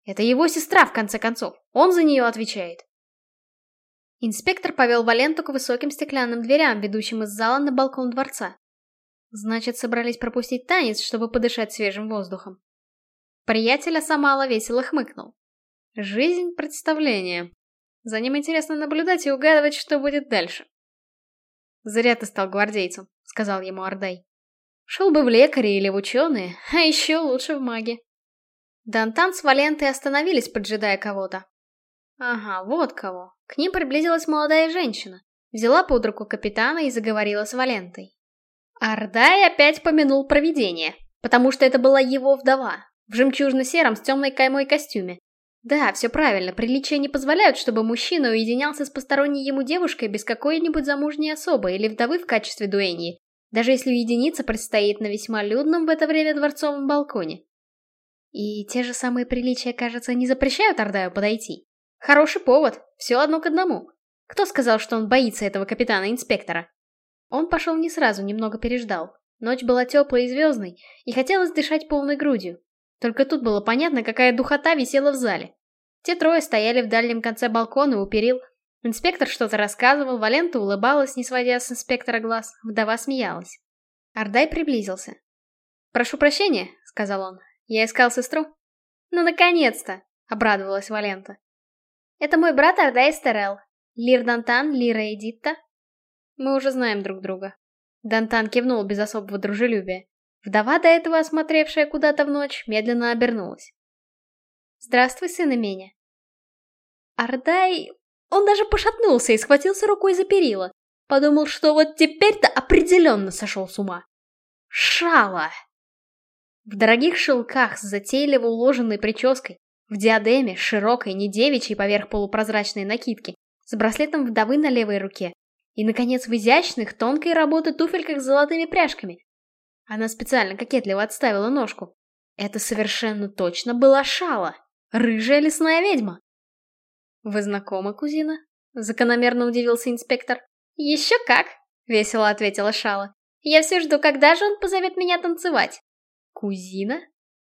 Это его сестра, в конце концов. Он за нее отвечает. Инспектор повел Валенту к высоким стеклянным дверям, ведущим из зала на балкон дворца. Значит, собрались пропустить танец, чтобы подышать свежим воздухом. Приятеля Самала весело хмыкнул. Жизнь — представление. За ним интересно наблюдать и угадывать, что будет дальше. «Зря ты стал гвардейцем», — сказал ему Ардай. «Шел бы в лекаре или в ученые, а еще лучше в маге». Дантан с Валентой остановились, поджидая кого-то. Ага, вот кого. К ним приблизилась молодая женщина. Взяла под руку капитана и заговорила с Валентой. Ардай опять помянул провидение, потому что это была его вдова, в жемчужно-сером с темной каймой костюме, да, все правильно, приличия не позволяют, чтобы мужчина уединялся с посторонней ему девушкой без какой-нибудь замужней особы или вдовы в качестве дуэньи, даже если уединиться предстоит на весьма людном в это время дворцовом балконе. И те же самые приличия, кажется, не запрещают Ардаю подойти. Хороший повод, все одно к одному. Кто сказал, что он боится этого капитана-инспектора? Он пошел не сразу, немного переждал. Ночь была теплой и звездной, и хотелось дышать полной грудью. Только тут было понятно, какая духота висела в зале. Те трое стояли в дальнем конце балкона у перил. Инспектор что-то рассказывал, Валента улыбалась, не сводя с инспектора глаз. Вдова смеялась. Ардай приблизился. «Прошу прощения», — сказал он. «Я искал сестру». «Ну, наконец-то!» — обрадовалась Валента. «Это мой брат Ардай Стерел. Лир Дантан, Лира Эдитта». «Мы уже знаем друг друга». Дантан кивнул без особого дружелюбия. Вдова, до этого осмотревшая куда-то в ночь, медленно обернулась. «Здравствуй, сын Именя». Ардай... Он даже пошатнулся и схватился рукой за перила. Подумал, что вот теперь-то определенно сошел с ума. Шала! В дорогих шелках с затейливо уложенной прической, в диадеме, широкой, не девичьей поверх полупрозрачной накидки, с браслетом вдовы на левой руке, и, наконец, в изящных, тонкой работы туфельках с золотыми пряжками. Она специально кокетливо отставила ножку. Это совершенно точно была Шала, рыжая лесная ведьма. «Вы знакомы, кузина?» — закономерно удивился инспектор. «Еще как!» — весело ответила Шала. «Я все жду, когда же он позовет меня танцевать». «Кузина?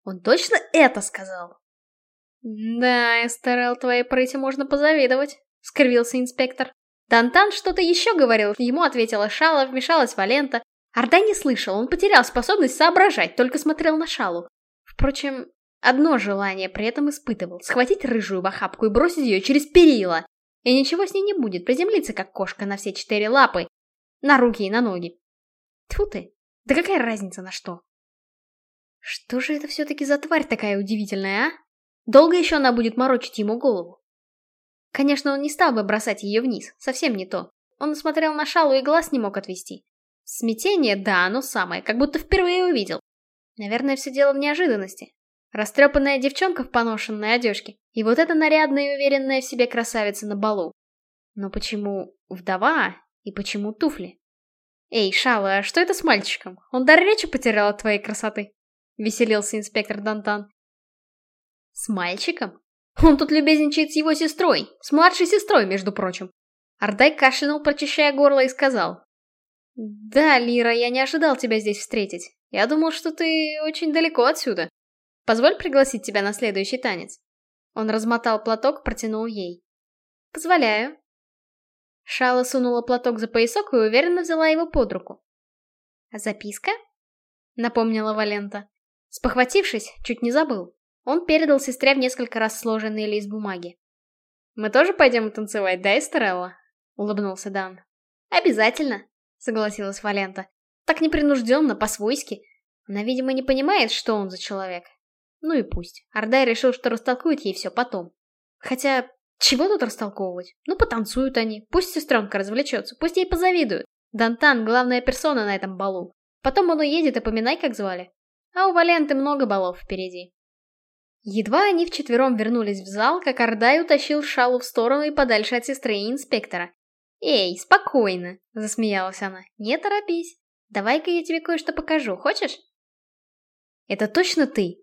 Он точно это сказал?» «Да, Эстерел, твоей прыти можно позавидовать», — скривился инспектор. Дантан что-то еще говорил, ему ответила Шала, вмешалась Валента. Орда не слышал, он потерял способность соображать, только смотрел на Шалу. Впрочем, одно желание при этом испытывал — схватить рыжую в охапку и бросить ее через перила. И ничего с ней не будет, приземлиться как кошка на все четыре лапы, на руки и на ноги. Тьфу ты, да какая разница на что? Что же это все-таки за тварь такая удивительная, а? Долго еще она будет морочить ему голову? Конечно, он не стал бы бросать ее вниз, совсем не то. Он смотрел на шалу и глаз не мог отвести. Смятение, да, оно самое, как будто впервые увидел. Наверное, все дело в неожиданности. Растрепанная девчонка в поношенной одежке, и вот эта нарядная и уверенная в себе красавица на балу. Но почему вдова и почему туфли? Эй, Шала, а что это с мальчиком? Он дар речи потерял от твоей красоты? Веселился инспектор Дантан. С мальчиком? Он тут любезничает с его сестрой, с младшей сестрой, между прочим. Ардай кашлянул, прочищая горло, и сказал. Да, Лира, я не ожидал тебя здесь встретить. Я думал, что ты очень далеко отсюда. Позволь пригласить тебя на следующий танец. Он размотал платок, протянул ей. Позволяю. Шала сунула платок за поясок и уверенно взяла его под руку. «А записка?» — напомнила Валента. Спохватившись, чуть не забыл. Он передал сестре в несколько раз сложенный лист бумаги. «Мы тоже пойдем танцевать, да, Эстерелла?» — улыбнулся Дан. «Обязательно», — согласилась Валента. «Так непринужденно, по-свойски. Она, видимо, не понимает, что он за человек. Ну и пусть. Ардай решил, что растолкует ей все потом. Хотя, чего тут растолковывать? Ну, потанцуют они. Пусть сестренка развлечется, пусть ей позавидуют. Дантан — главная персона на этом балу. Потом он уедет и поминай, как звали. А у Валенты много балов впереди. Едва они вчетвером вернулись в зал, как Ардай утащил Шалу в сторону и подальше от сестры и инспектора. «Эй, спокойно!» — засмеялась она. «Не торопись. Давай-ка я тебе кое-что покажу, хочешь?» «Это точно ты?»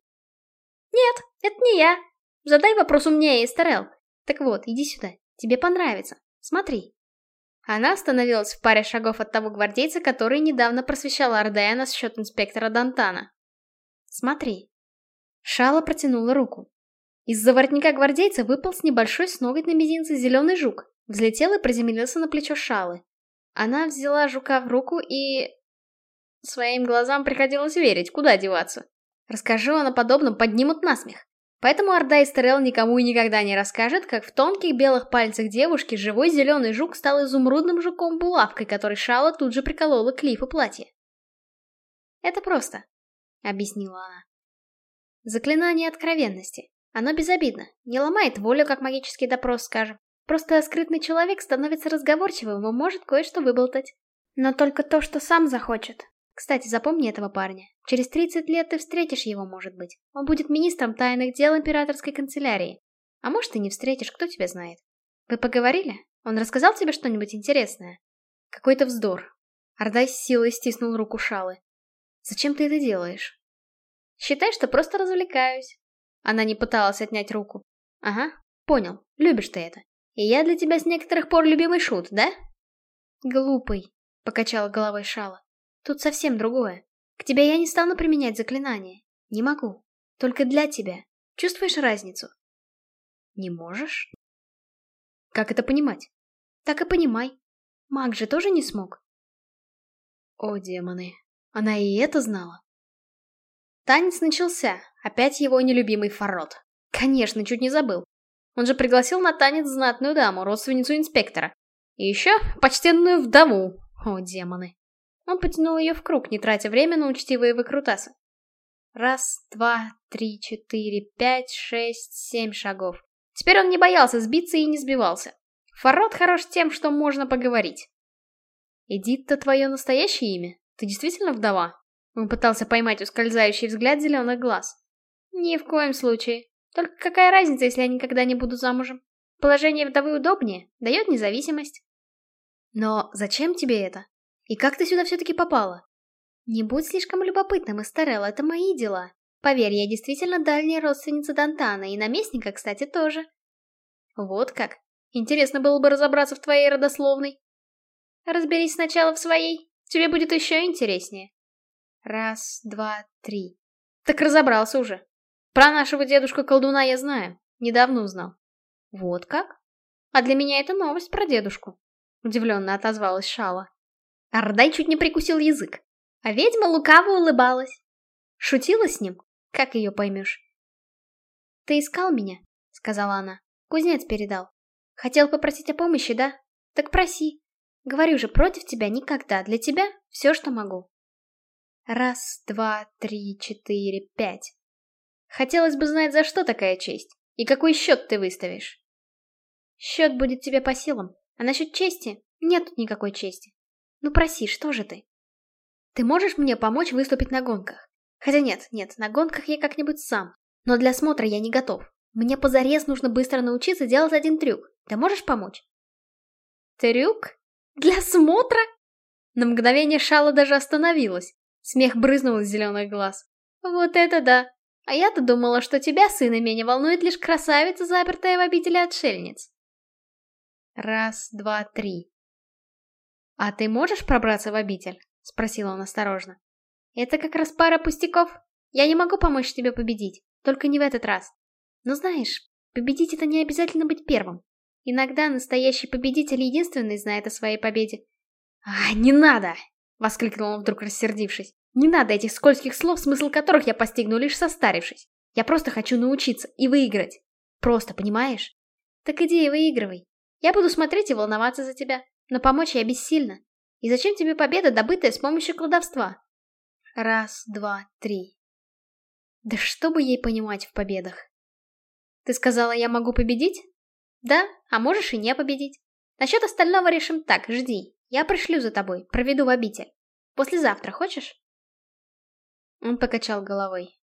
«Нет, это не я. Задай вопрос умнее, Эстерел. Так вот, иди сюда. Тебе понравится. Смотри». Она остановилась в паре шагов от того гвардейца, который недавно просвещал Ардая насчет инспектора Дантана. «Смотри». Шала протянула руку. Из-за воротника гвардейца выпал с небольшой с ноготь на мизинце зеленый жук, взлетел и приземлился на плечо Шалы. Она взяла жука в руку и... Своим глазам приходилось верить, куда деваться. Расскажу он о подобном, поднимут насмех. Поэтому Орда Истерел никому и никогда не расскажет, как в тонких белых пальцах девушки живой зеленый жук стал изумрудным жуком-булавкой, который Шала тут же приколола к лифу платья. «Это просто», — объяснила она. «Заклинание откровенности. Оно безобидно, не ломает волю, как магический допрос, скажем. Просто скрытный человек становится разговорчивым и может кое-что выболтать. Но только то, что сам захочет, кстати, запомни этого парня. Через 30 лет ты встретишь его, может быть. Он будет министром тайных дел императорской канцелярии. А может, и не встретишь, кто тебя знает. Вы поговорили? Он рассказал тебе что-нибудь интересное? Какой-то вздор. Ордай с силой стиснул руку Шалы. Зачем ты это делаешь? Считай, что просто развлекаюсь. Она не пыталась отнять руку. Ага, понял, любишь ты это. И я для тебя с некоторых пор любимый шут, да? Глупый, покачала головой Шала. Тут совсем другое. К тебе я не стану применять заклинание. Не могу. Только для тебя. Чувствуешь разницу? Не можешь? Как это понимать? Так и понимай. Маг же тоже не смог. О, демоны. Она и это знала. Танец начался. Опять его нелюбимый Фарот. Конечно, чуть не забыл. Он же пригласил на танец знатную даму, родственницу инспектора. И еще почтенную вдову. О, демоны. Он потянул ее в круг, не тратя время на учтивые выкрутасы. Раз, два, три, четыре, пять, шесть, семь шагов. Теперь он не боялся сбиться и не сбивался. Фарот хорош тем, что можно поговорить. Эдит-то твое настоящее имя? Ты действительно вдова? Он пытался поймать ускользающий взгляд зеленых глаз. Ни в коем случае. Только какая разница, если я никогда не буду замужем? Положение вдовы удобнее, дает независимость. Но зачем тебе это? И как ты сюда все-таки попала? Не будь слишком любопытным, Эстерелла, это мои дела. Поверь, я действительно дальняя родственница Дантана, и наместника, кстати, тоже. Вот как. Интересно было бы разобраться в твоей родословной. Разберись сначала в своей, тебе будет еще интереснее. Раз, два, три. Так разобрался уже. Про нашего дедушку-колдуна я знаю, недавно узнал. Вот как? А для меня это новость про дедушку. Удивленно отозвалась Шала. Ардай чуть не прикусил язык. А ведьма лукаво улыбалась. Шутила с ним? Как ее поймешь? «Ты искал меня?» — сказала она. Кузнец передал. «Хотел попросить о помощи, да? Так проси. Говорю же, против тебя никогда. Для тебя все, что могу». Раз, два, три, четыре, пять. Хотелось бы знать, за что такая честь. И какой счет ты выставишь? Счет будет тебе по силам. А насчет чести? Нет тут никакой чести. Ну проси, что же ты? Ты можешь мне помочь выступить на гонках? Хотя нет, нет, на гонках я как-нибудь сам. Но для смотра я не готов. Мне позарез нужно быстро научиться делать один трюк. Ты можешь помочь? Трюк? Для смотра? На мгновение Шала даже остановилась. Смех брызнул из зеленых глаз. Вот это да. А я-то думала, что тебя, сына, менее волнует лишь красавица, запертая в обители отшельниц. Раз, два, три. А ты можешь пробраться в обитель? Спросил он осторожно. Это как раз пара пустяков. Я не могу помочь тебе победить, только не в этот раз. Но знаешь, победить это не обязательно быть первым. Иногда настоящий победитель единственный знает о своей победе. «А, не надо!» — воскликнул он вдруг рассердившись. «Не надо этих скользких слов, смысл которых я постигну, лишь состарившись. Я просто хочу научиться и выиграть. Просто, понимаешь? Так иди и выигрывай. Я буду смотреть и волноваться за тебя, но помочь я бессильна. И зачем тебе победа, добытая с помощью колдовства? Раз, два, три. Да что бы ей понимать в победах? Ты сказала, я могу победить? Да, а можешь и не победить. Насчет остального решим так, жди. Я пришлю за тобой, проведу в обитель. Послезавтра хочешь? Он покачал головой.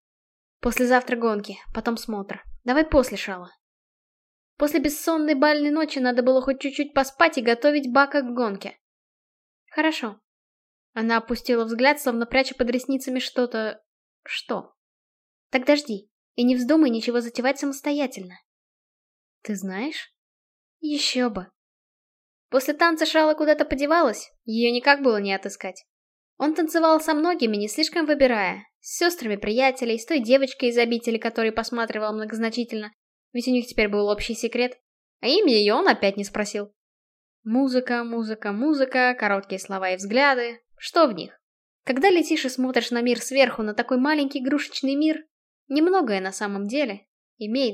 Послезавтра гонки, потом смотр. Давай после шала. После бессонной бальной ночи надо было хоть чуть-чуть поспать и готовить Бака к гонке. Хорошо. Она опустила взгляд, словно пряча под ресницами что-то... Что? Тогда жди. И не вздумай ничего затевать самостоятельно. Ты знаешь? Еще бы. После танца Шала куда-то подевалась, ее никак было не отыскать. Он танцевал со многими, не слишком выбирая. С сестрами приятелей, с той девочкой из обители, которой посматривал многозначительно, ведь у них теперь был общий секрет. А имя ее он опять не спросил. Музыка, музыка, музыка, короткие слова и взгляды. Что в них? Когда летишь и смотришь на мир сверху, на такой маленький игрушечный мир, немногое на самом деле имеет